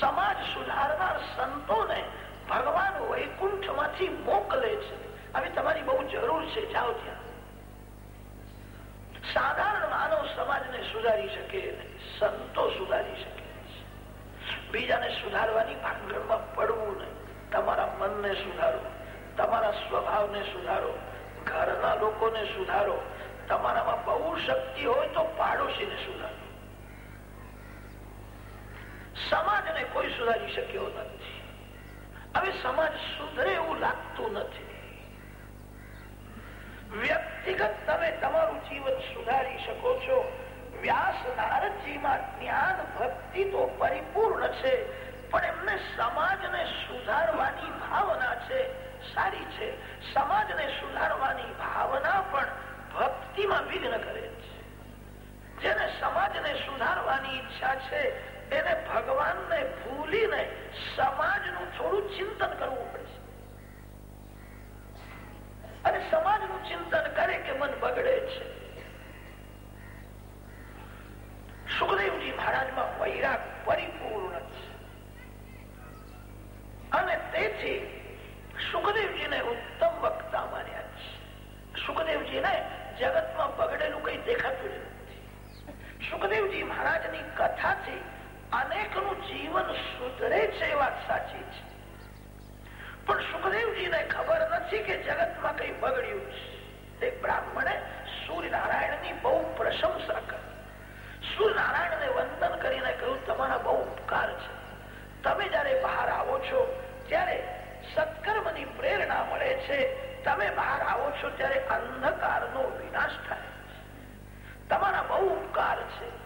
સમાજ સુધારનાર સંતોને ભગવાન વૈકુંઠમાંથી મોકલે છે. આવી તમારી બહુ જરૂર છે, જાઓ ત્યાં. સાધારણ માનવ સમાજને સુધારી શકે સંતો સુધારી શકે બીજાને સુધારવાની ભાંગણમાં પડવું નહીં. તમારા મનને સુધારો, તમારા સ્વભાવને સુધારો, ઘરના લોકોને સુધારો. તમારામાં બહુ શક્તિ હોય તો પાડોશીને સુધારો. સમાજને કોઈ સુધારી શક્યો નથી. હવે સમાજ સુધરે એવું લાગતું નથી. વ્યક્તિગત તમે તમારું જીવન સુધારી શકો છો. પરિપૂર્ણ છે, પણ એમને સમાજને સુધારવાની ભાવના છે. સારી છે. સમાજને સુધારવાની ભાવના પણ ભક્તિમાં વિઘ્ન કરે છે. જેને સમાજને સુધારવાની ઈચ્છા છે એને ભગવાનને ભૂલીને સમાજનું થોડું ચિંતન કરવું પડશે. અને સમાજનું ચિંતન કરે કે મન બગડે છે. સુખદેવજી મહારાજમાં વૈરાગ પરિપૂર્ણ છે. અને તેથી સુખદેવજીને ઉત્તમ વક્તા માન્યા છે. સુખદેવજીને જગતમાં બગડેલું કઈ દેખાતું જ નથી. સુખદેવજી મહારાજની કથાથી અનેકનું જીવન સુધરે છે એ વાત સાચી છે. પણ સુખદેવજીને ખબર નથી કે જગતમાં કઈ બગડ્યું છે. એક બ્રાહ્મણે સૂર્યનારાયણની બહુ પ્રશંસા કરી. સૂર્યનારાયણને વંદન કરીને કહ્યું, તમારા બહુ ઉપકાર છે. તમે જયારે બહાર આવો છો, ત્યારે સત્કર્મની પ્રેરણા મળે છે. તમે બહાર આવો છો, ત્યારે અંધકારનો વિનાશ થાય તમારા બહુ ઉપકાર છે.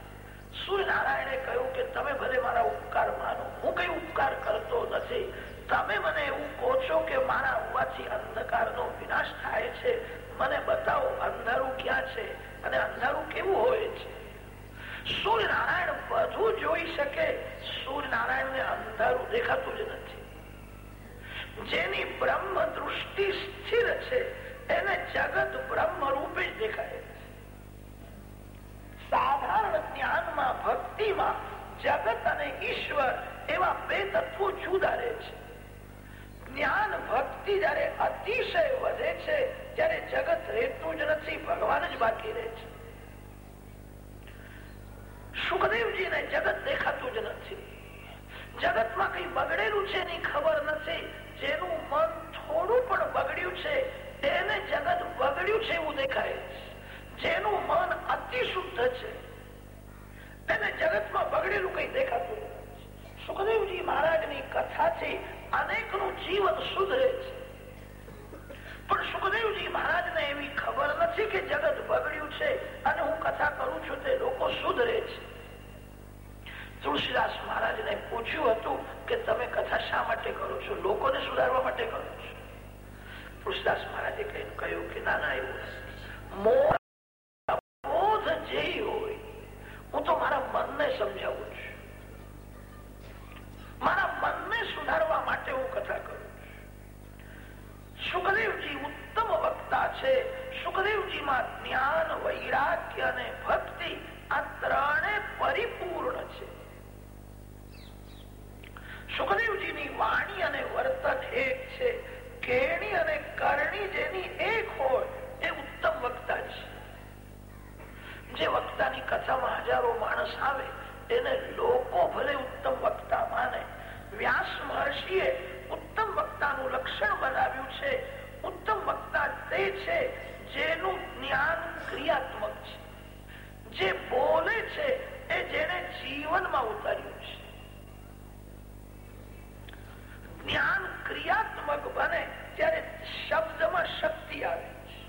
સૂર્યનારાયણે કહ્યું કે તમે ભલે મારા ઉપકાર માનો, હું કઈ ઉપકાર કરતો નથી. તમે મને એવું કહો છો કે મારા હોવાથી અંધકારનો વિનાશ થાય છે. મને બતાવો અંધારું ક્યાં છે અને અંધારું કેવું હોય છે? સૂર્યનારાયણ બધું જોઈ શકે. સૂર્યનારાયણ ને અંધારું દેખાતું જ નથી. જેની બ્રહ્મ દૃષ્ટિ સ્થિર છે, એને જગત બ્રહ્મ રૂપે જ દેખાય. જ્ઞાનમાં, ભક્તિમાં, જગત અને ઈશ્વર એવા બે તત્વો જુદા રહે છે. જ્ઞાન ભક્તિ જયારે અતિશય વધે છે, ત્યારે જગત રહેતું જ નથી, ભગવાન જ બાકી રહે છે. સુખદેવજીને જગત દેખાતું જ નથી. જગતમાં કઈ બગડેલું છે એની ખબર નથી. જેનું મન થોડું પણ બગડ્યું છે, તેને જગત બગડ્યું છે એવું દેખાય જેનું મન અતિ શુદ્ધ છે. તેને જગતમાં બગડેલું કઈ દેખાતું સુખદેવજી મહારાજની કથાથી અનેકનું જીવન સુધરે છે. પણ સુખદેવજી મહારાજને એવી ખબર નથી કે જગત બગડ્યું છે અને હું કથા કરું છું તે લોકો સુધરે છે. તુલસીદાસ મહારાજને પૂછ્યું હતું કે તમે કથા શા માટે કરો છો? લોકોને સુધારવા માટે કરો છો? તુલસીદાસ મહારાજે કહ્યું કે ના ના, એવું બોધ હું તો મારા મનને સમજાવું છું. મારા મનને સુધારવા માટે હું કથા કરું સુખદેવજી ઉત્તમ વક્તા છે. સુખદેવજીમાં જ્ઞાન, વૈરાગ્ય અને ભક્તિ આ ત્રણે પરિપૂર્ણ છે. સુખદેવજીની વાણી અને વર્તન એક છે. કેણી અને કરણી જેની એક હોય કથામાં હજારો માણસ આવે, એને લોકો ભલે ઉત્તમ વક્તા માને. વ્યાસ મહર્ષિએ ઉત્તમ વક્તાનું લક્ષણ બનાવ્યું છે. ઉત્તમ વક્તા તે છે જેનું જ્ઞાન ક્રિયાત્મક છે. જે બોલે છે એ જેને જીવનમાં ઉતાર્યું છે. જ્ઞાન ક્રિયાત્મક બને ત્યારે શબ્દમાં શક્તિ આવે છે.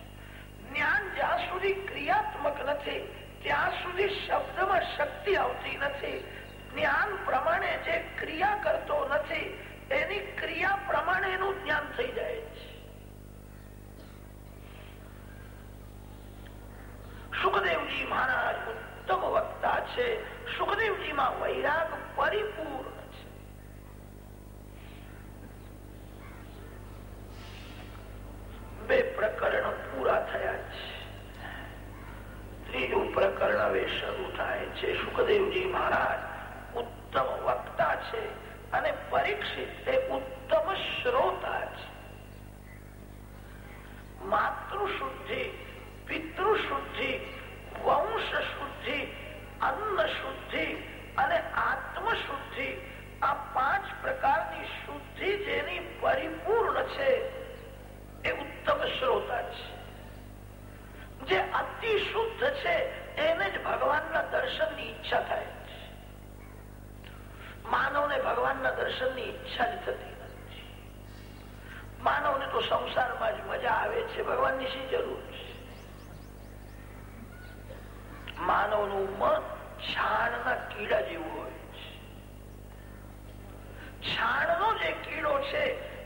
જ્ઞાન જ્યાં સુધી ક્રિયાત્મક નથી ત્યાં સુધી શબ્દમાં શક્તિ આવતી નથી. જ્ઞાન પ્રમાણે જે ક્રિયા કરતો નથી, એની ક્રિયા પ્રમાણે એનું જ્ઞાન થઈ જાય છે. સુખદેવજી મહારાજ ઉત્તમ વક્તા છે. સુખદેવજીમાં વૈરાગ પરિપૂર્ણ છે બે પ્રકરણ પૂરા થયા છે ત્રીજું પ્રકરણ હવે શરૂ થાય છે. સુખદેવજી મહારાજ ઉત્તમ વક્તા છે અને પરીક્ષિત એ ઉત્તમ શ્રોતા છે. માતૃશુદ્ધિ શુદ્ધિ વંશ શુદ્ધિ અન્ન શુદ્ધિ અને આત્મશુદ્ધિ આ પાંચ પ્રકારની શુદ્ધિ જેની પરિપૂર્ણ છે એ ઉત્તમ શ્રોતા છે. જે અતિ શુદ્ધ છે, એને જ ભગવાનના દર્શનની ઈચ્છા થાય માનવને ભગવાનના દર્શનની ઈચ્છા જ થતી માનવને તો સંસારમાં જ મજા આવે છે, ભગવાનની શી જરૂર છે? માનવનું મન છાણના કીડા જેવું હોય છે. છાણનો જે કીડો છે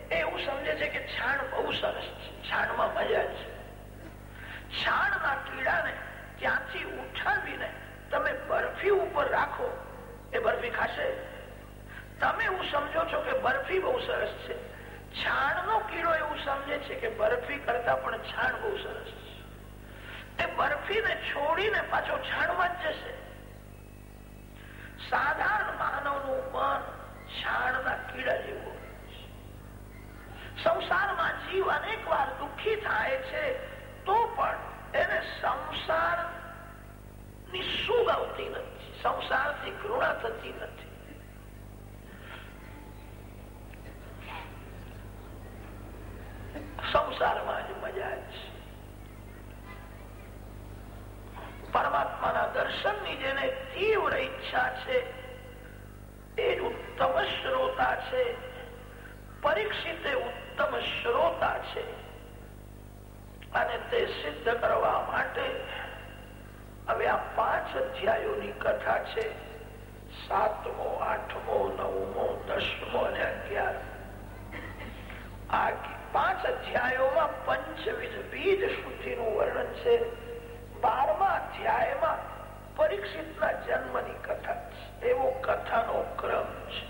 એવું સમજે છે કે છાણ બહુ સરસ છે, છાણમાં મજા છે. છાણના કીડાને ત્યાંથી ઉઠાવીને તમે બરફી ઉપર રાખો, એ બરફી ખાશે. તમે એવું સમજો છો કે બરફી બહુ સરસ છે. છાણનો કીડો એવું સમજે છે કે બરફી કરતા પણ છાણ બહુ સરસ છે. એ બરફીને છોડીને પાછો છાણમાં જ જશે. સાધારણ માનવનું મન છાણના કીડા જેવું સંસારમાં જીવ અનેક વાર દુઃખી થાય છે તો પણ એને સંસારની સુખ આવતી નથી? સંસારથી ઘૃણા થતી નથી. સંસારમાં જ મજા છે. પરમાત્માના દર્શનની જેને તીવ્ર ઈચ્છા છે એ ઉત્તમ શ્રોતા છે, પરીક્ષિત ઉત્તમ શ્રોતા છે. અને તે સિદ્ધ કરવા માટે હવે આ પાંચ અધ્યાયોની કથા છે. સાતમો, આઠમો, નવમો, દસમો અને અગિયાર. આ પાંચ અધ્યાયોમાં પંચવિધ બીજ સુધીનું વર્ણન છે. બારમા અધ્યાયમાં પરીક્ષિતના જન્મની કથા છે. એવો કથાનો ક્રમ છે.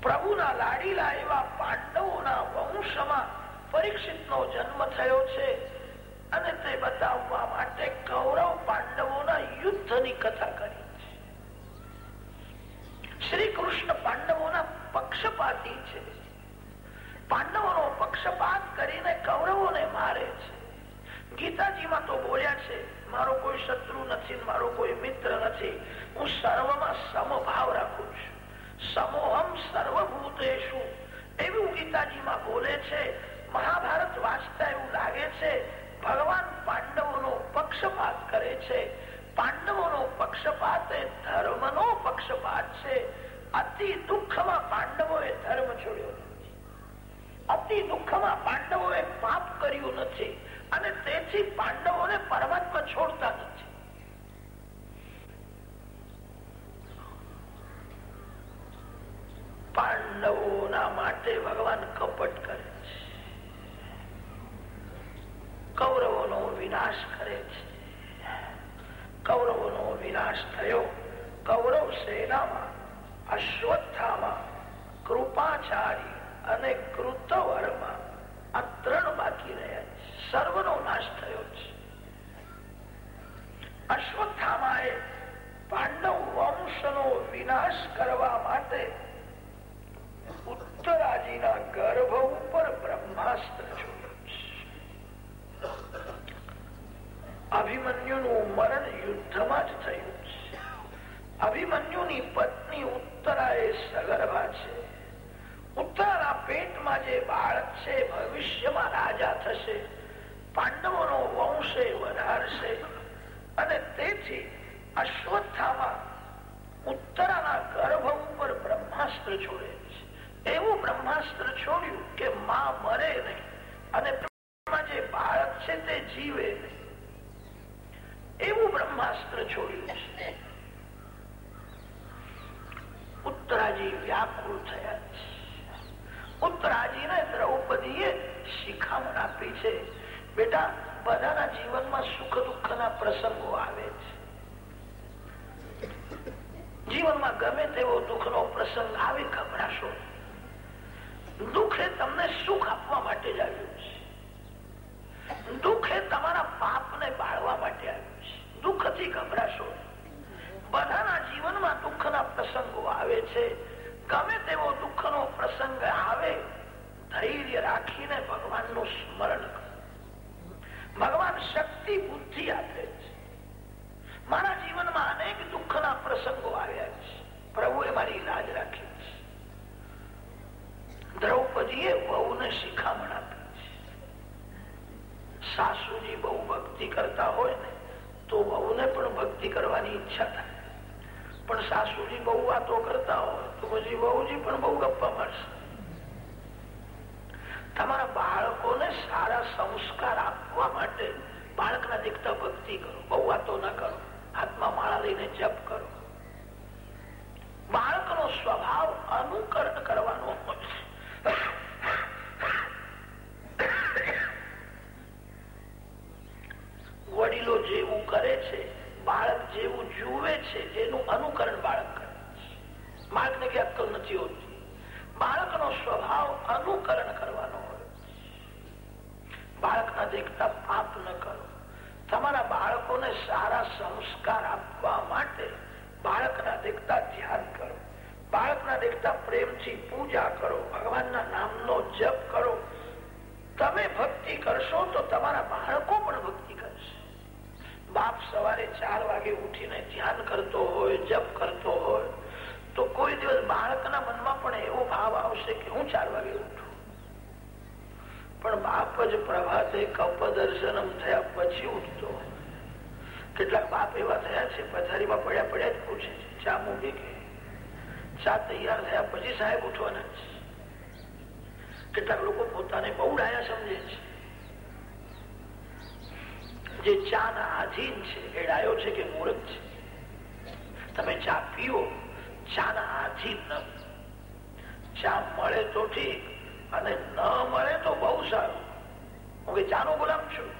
પ્રભુના લાડીલા એવા પાંડવોના વંશમાં પરીક્ષિતનો જન્મ થયો છે અને તે બતાવવા માટે કૌરવ પાંડવોના યુદ્ધની કથા કરી છે. શ્રી કૃષ્ણ પાંડવોના પક્ષપાતી છે. પાંડવોનો પક્ષપાત કરીને કૌરવોને મારે મારો કોઈ શત્રુ નથી મારો કોઈ મિત્ર નથી. હું સર્વમાં સમભાવ રાખું છું. સમોહમ સર્વભૂતેશુ એવું ગીતાજીમાં બોલે છે મહાભારત વાંચતા એવું લાગે છે, ભગવાન પાંડવોનો પક્ષપાત કરે છે. પાંડવોનો પક્ષપાત એ ધર્મનો પક્ષપાત છે. અતિ દુઃખમાં પાંડવોએ ધર્મ છોડ્યો નથી. અતિ દુઃખમાં પાંડવોએ પાપ કર્યું નથી અને તેથી પાંડવોને પરમાત્મા છોડતા નથી. પાંડવોના માટે ભગવાન કપટ કરે છે કૌરવોનો વિનાશ કરે છે. કૌરવોનો વિનાશ થયો. કૌરવ સેનામાં, અશ્વત્થામાં, કૃપાચારી અને કૃતવરમાં આ ત્રણ બાકી રહ્યા છે. સર્વનો નાશ થયો છે. અશ્વત્થામાએ પાંડવ વંશનો વિનાશ કરવા માટે ઉત્તરાજીના ગર્ભ ઉપર બ્રહ્માસ્ત્ર છોડ્યું અભિમન્યુનું મરણ યુદ્ધમાં જ થયું છે. અભિમન્યુની પત્ની ઉત્તરા એ સગર્ભા છે. ઉત્તરાના પેટમાં જે બાળક છે, ભવિષ્યમાં રાજા થશે. પાંડવોનો વંશ વધારશે. અને તેથી અશ્વત્થામાં ઉત્તરાના ગર્ભ ઉપર બ્રહ્માસ્ત્ર છોડે છે. એવું બ્રહ્માસ્ત્ર છોડ્યું કે માં મરે નહીં. અને જે બાળક છે તે જીવે એવું બ્રહ્માસ્ત્ર છોડ્યું છે. ઉત્તરાજી વ્યાકુળ થયા છે. ઉત્તરાજીને દ્રૌપદીએ શિખામણ આપી છે. બેટા, બધાના જીવનમાં સુખ દુઃખના પ્રસંગો આવે છે. જીવનમાં ગમે તેવો દુઃખનો પ્રસંગ આવે, ગભરાશો. દુઃખ તમને સુખ આપવા માટે જ આવ્યું. દુઃખ એ તમારા પાપને બાળવા માટે આવ્યું છે. દુઃખથી ગભરાશો. બધાના જીવનમાં દુઃખના પ્રસંગો આવે છે. ગમે તેવો દુઃખનો પ્રસંગ આવે, ધૈર્ય રાખીને ભગવાનનું સ્મરણ કરો. ભગવાન શક્તિ, બુદ્ધિ આપે છે. મારા જીવનમાં અનેક દુઃખના પ્રસંગો આવ્યા છે. પ્રભુએ મારી લાજ રાખી છે. દ્રૌપદીએ વહુને શિખામણ આપી સાસુજી બહુ ભક્તિ કરતા હોય ને, તો વહુને પણ ભક્તિ કરવાની ઈચ્છા થાય. પણ સાસુજી બહુ વાતો કરતા હોય, તો પછી બહુજી પણ બહુ ગપ્પા મારશે. તમારા બાળકોને સારા સંસ્કાર આપવા માટે બાળકના દેખતા ભક્તિ કરો, બહુ વાતો ના કરો, હાથમાં માળા લઈને જપ કરો. બાળકનો સ્વભાવ અનુકરણ કરવાનો હોય વડીલો જેવું કરે છે, બાળક જેવું જુએ છે, જેનું અનુકરણ બાળક કરે છે. બાળકને કે અક્કલ નથી હોતી. બાળકનો સ્વભાવ અનુકરણ કરવાનો હોય બાળકના દેખતા પાપ ન કરો. તમારા બાળકોને સારા સંસ્કાર આપવા માટે બાળકના દેખતા ધ્યાન કરો. બાળકના દેખતા પ્રેમથી પૂજા કરો. ભગવાનના નામનો જપ કરો. તમે ભક્તિ કરશો તો તમારા બાળકો પણ ભક્તિ બાપ સવારે ચાર વાગે ઉઠીને ધ્યાન કરતો હોય, જપ કરતો હોય, તો કોઈ દિવસ બાળકના મનમાં પણ એવો ભાવ આવશે કે હું ચાર વાગે ઉઠું. પણ બાપ જ પ્રભાતે કપ દર્શનમ થયા પછી ઉઠતો કેટલાક બાપ એવા થયા છે, પથારીમાં પડ્યા પડ્યા જ પૂછે છે, ચા મૂકી કે? ચા તૈયાર થયા પછી સાહેબ ઉઠવાના છે. કેટલાક લોકો પોતાને બહુ ડાયા સમજે છે. જે ચા ના આધીન છે એ ડાયો છે કે મૂર્ખ છે. તમે ચા પીઓ ચા ના આધીન ન. ચા મળે તો ઠીક અને ન મળે તો બહુ સારું. હું કે ચાનો ગુલામ છું.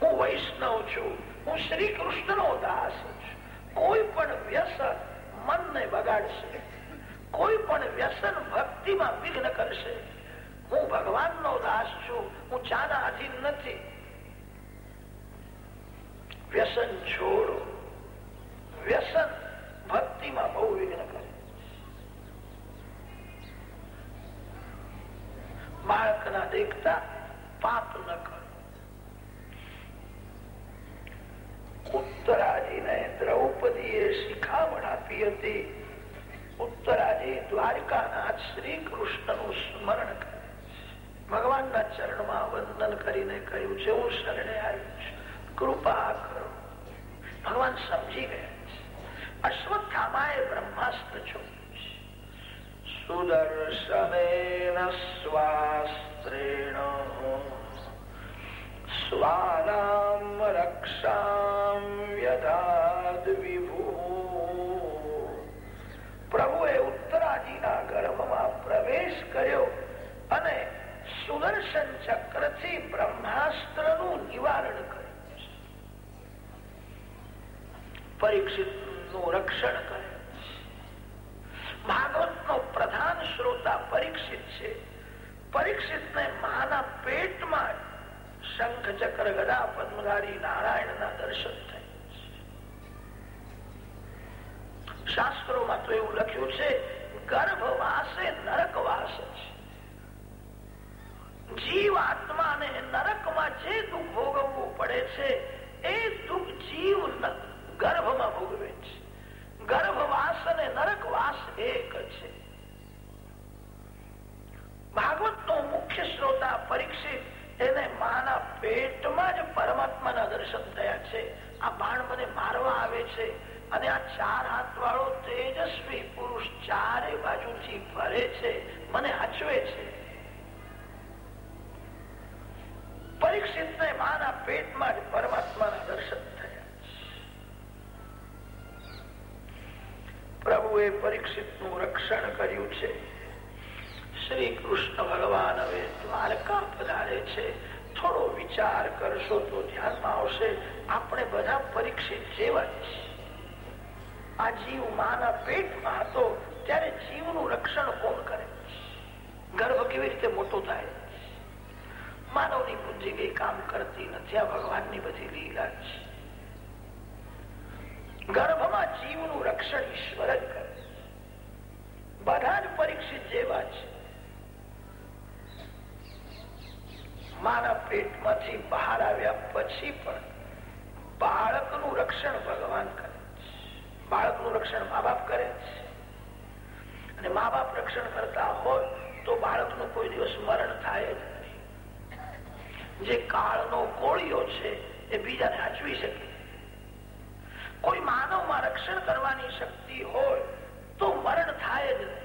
હું વૈષ્ણવ છું. હું શ્રી કૃષ્ણ નો દાસ છું. કોઈ પણ વ્યસન મનને બગાડશે. કોઈ પણ વ્યસન ભક્તિમાં વિઘ્ન કરશે. હું ભગવાનનો દાસ છું, હું ચાના અધીન નથી. વ્યસન છોડો. વ્યસન ભક્તિમાં બહુ વિઘ્ન કરે. બાળકના દેખતા પાપ ન કરો. ઉત્તરાજીને દ્રૌપદીએ શિખામણ આપી હતી. ઉત્તરાજી દ્વારકાના શ્રી કૃષ્ણનું સ્મરણ કરે. ભગવાનના ચરણમાં વંદન કરીને કહ્યું છે હું શરણે આવ્યું છું, કૃપા કરો. ભગવાન સમજી ગયા છે. અશ્વત્થામાએ બ્રહ્માસ્ત્ર છોડ્યું છે. સ્વાસ્ત્રેણ, સ્વાનામ રક્ષા વ્યદાદ વિભુ. પ્રભુએ ઉત્તરાજીના ગર્ભમાં પ્રવેશ કર્યો અને સુદર્શન ચક્રથી બ્રહ્માસ્ત્રનું નિવારણ કર્યું પરીક્ષિતનું રક્ષણ કરે ભાગવત નો પ્રધાન શ્રોતા પરીક્ષિત છે. પરીક્ષિત ને માના પેટમાં શંખ ચક્ર ગદા પદ્મધારી નારાયણ ના દર્શન થાય શાસ્ત્રોમાં તો એવું લખ્યું છે, ગર્ભવાસે નરકવાસ છે. જીવ આત્માને નરકમાં જે દુઃખ ભોગવવું પડે છે, એ દુઃખ જીવ ગર્ભમાં ભોગવે છે. ગર્ભવાસ અને નરકવાસ એક છે. ભાગવત નો મુખ્ય શ્રોતા પરીક્ષિત એને માના પેટમાં જ પરમાત્માના દર્શન થયા છે. આ બાણ મને મારવા આવે છે અને આ ચાર હાથ વાળો તેજસ્વી પુરુષ ચારે બાજુથી ફરે છે. મને હચવે છે. પરીક્ષિત ને માના પેટમાં પરમાત્માના દર્શન પ્રભુએ પરીક્ષિતનું રક્ષણ કર્યું છે. શ્રી કૃષ્ણ ભગવાન હવે દ્વારકા પધારે છે. થોડો વિચાર કરશો તો ધ્યાનમાં આવશે. આપણે બધા પરીક્ષિત જેવા જ આ જીવ માના પેટમાં હતો, ત્યારે જીવનું રક્ષણ કોણ કરે? ગર્ભ કેવી રીતે મોટો થાય? માનવની બુદ્ધિ કઈ કામ કરતી નથી. આ ભગવાનની બધી લીલા છે. ગર્ભમાં જીવનું રક્ષણ ઈશ્વર જ કરે બધા જ પરીક્ષિત જેવા છે. માના પેટમાંથી બહાર આવ્યા પછી પણ બાળકનું રક્ષણ ભગવાન કરે છે. બાળકનું રક્ષણ મા બાપ કરે છે. અને મા બાપ રક્ષણ કરતા હોય તો બાળકનું કોઈ દિવસ મરણ જે કાળનો કોળિયો છે એ બીજાને આચવી શકે. કોઈ માનવમાં રક્ષણ કરવાની શક્તિ હોય તો મરણ થાય જ નહીં.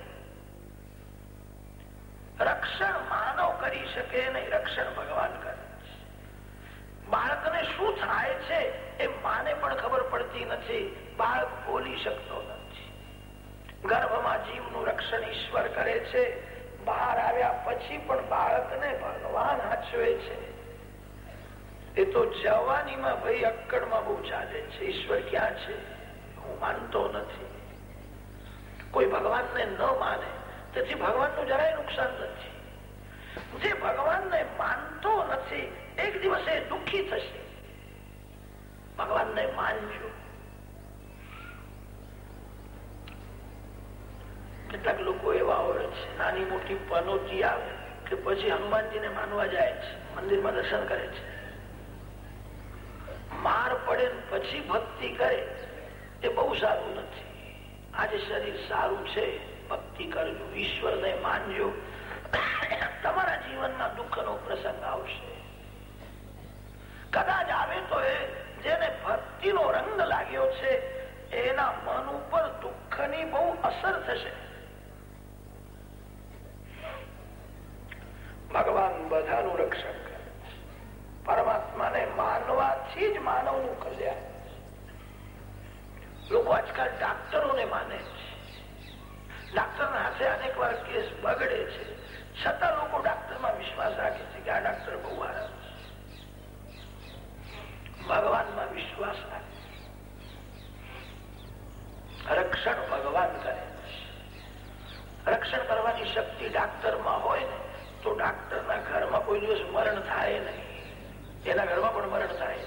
રક્ષણ માનવ કરી શકે નહીં, રક્ષણ ભગવાન કરે બાળકને શું થાય છે એ માને પણ ખબર પડતી નથી, બાળક બોલી શકતો નથી. ગર્ભમાં જીવનું રક્ષણ ઈશ્વર કરે છે, બહાર આવ્યા પછી પણ બાળકને ભગવાન હાચવે છે. એ તો જવાનીમાં ભાઈ અક્કડમાં બહુ ચાલે છે. ઈશ્વર ક્યાં છે? હું માનતો નથી. કોઈ ભગવાનને ન માને, તેથી ભગવાનનું જરાય નુકસાન નથી. જે ભગવાનને માનતો નથી, એક દિવસે દુઃખી થશે. ભગવાનને માનજો. કેટલાક લોકો એવા હોય છે, નાની મોટી પનોતી આવે, કે પછી હનુમાનજીને માનવા જાય છે, મંદિરમાં દર્શન કરે છે. માર પડે પછી ભક્તિ કરે. એ બહુ સારું નથી. આજે શરીર સારું છે, ભક્તિ કરજો, ઈશ્વરને માનજો. તમારા જીવનમાં દુઃખનો પ્રસંગ આવશે. કદાચ આવે તો એ જેને ભક્તિનો રંગ લાગ્યો છે, એના મન ઉપર દુઃખની બહુ અસર થશે. ભગવાન બધાનું રક્ષણ કરે. પરમાત્માને માનવાથી જ માનવનું કલ્યાણ લોકો આજકાલ ડાક્ટરોને માને છે. ડાક્ટરના હાથે અનેક વાર કેસ બગડે છે. છતાં લોકો ડાક્ટરમાં વિશ્વાસ રાખે છે કે આ ડાક્ટર બહુ આરામ ભગવાનમાં વિશ્વાસ રાખે રક્ષણ ભગવાન કરે રક્ષણ કરવાની શક્તિ ડાક્ટરમાં હોય ને, તો ડાક્ટરના ઘરમાં કોઈ દિવસ મરણ થાય નહીં. એના ઘરમાં પણ મરણ થાય.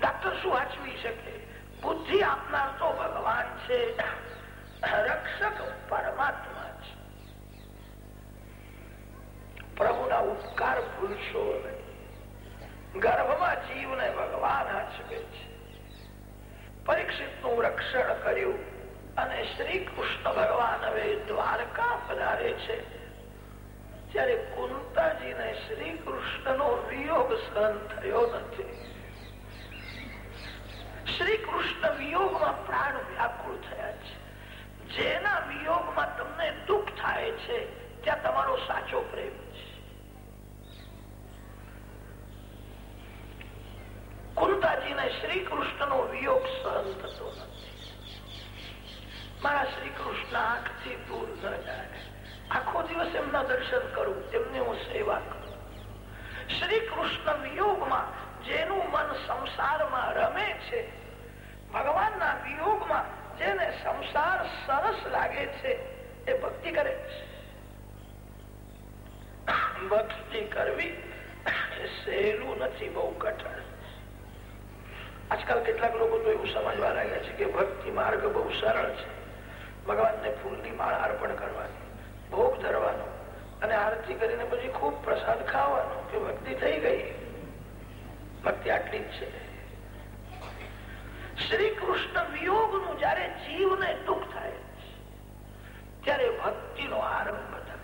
ડાક્ટર શું વાંચવી શકે? બુદ્ધિ આપનાર તો ભગવાન છે. રક્ષક પરમાત્મા છે. પ્રભુના ઉપકાર ભૂલશો નહીં. ગર્ભમાં જીવને ભગવાન હાચવે છે. પરીક્ષિતનું રક્ષણ કર્યું અને શ્રી કૃષ્ણ ભગવાન હવે દ્વારકા પધારે છે. ત્યારે કુંતાજીને શ્રી કૃષ્ણ નો વિયોગ સહન થયો નથી. શ્રી કૃષ્ણ વિયોગમાં પ્રાણ વ્યાકુળ થયા છે. જેના વિયોગમાં તમને દુઃખ થાય છે, ત્યાં તમારો સાચો પ્રેમ છે. કુંતાજીને શ્રી કૃષ્ણ નો વિયોગ સહન થતો નથી. મારા શ્રી કૃષ્ણ આંખથી દૂર ન જાય આખો દિવસ એમના દર્શન કરું એમની હું સેવા કરું. શ્રી કૃષ્ણ વિયોગમાં જેનું મન સંસારમાં રમે છે, ભગવાનના વિયોગમાં જેને સંસાર સરસ લાગે છે, એ ભક્તિ કરે છે. ભક્તિ કરવી સહેલું નથી, બહુ કઠણ. આજકાલ કેટલાક લોકો તો એવું સમજવા લાગ્યા છે કે ભક્તિ માર્ગ બહુ સરળ છે. ભગવાનને ફૂલની માળા અર્પણ કરવાની. ભોગ ધરવાનો અને આરતી કરીને પછી ખૂબ પ્રસાદ ખાવાનો, કે ભક્તિ થઈ ગઈ. ભક્તિ આટલી જ છે. શ્રી કૃષ્ણ વિયોગનું જયારે જીવને દુઃખ થાય, ત્યારે ભક્તિ નો આરંભ થાય.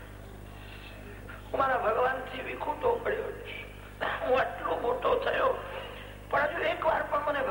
હું મારા ભગવાનથી વિખૂટો પડ્યો છું. હું આટલો મોટો થયો, પણ હજુ એક વાર પણ મને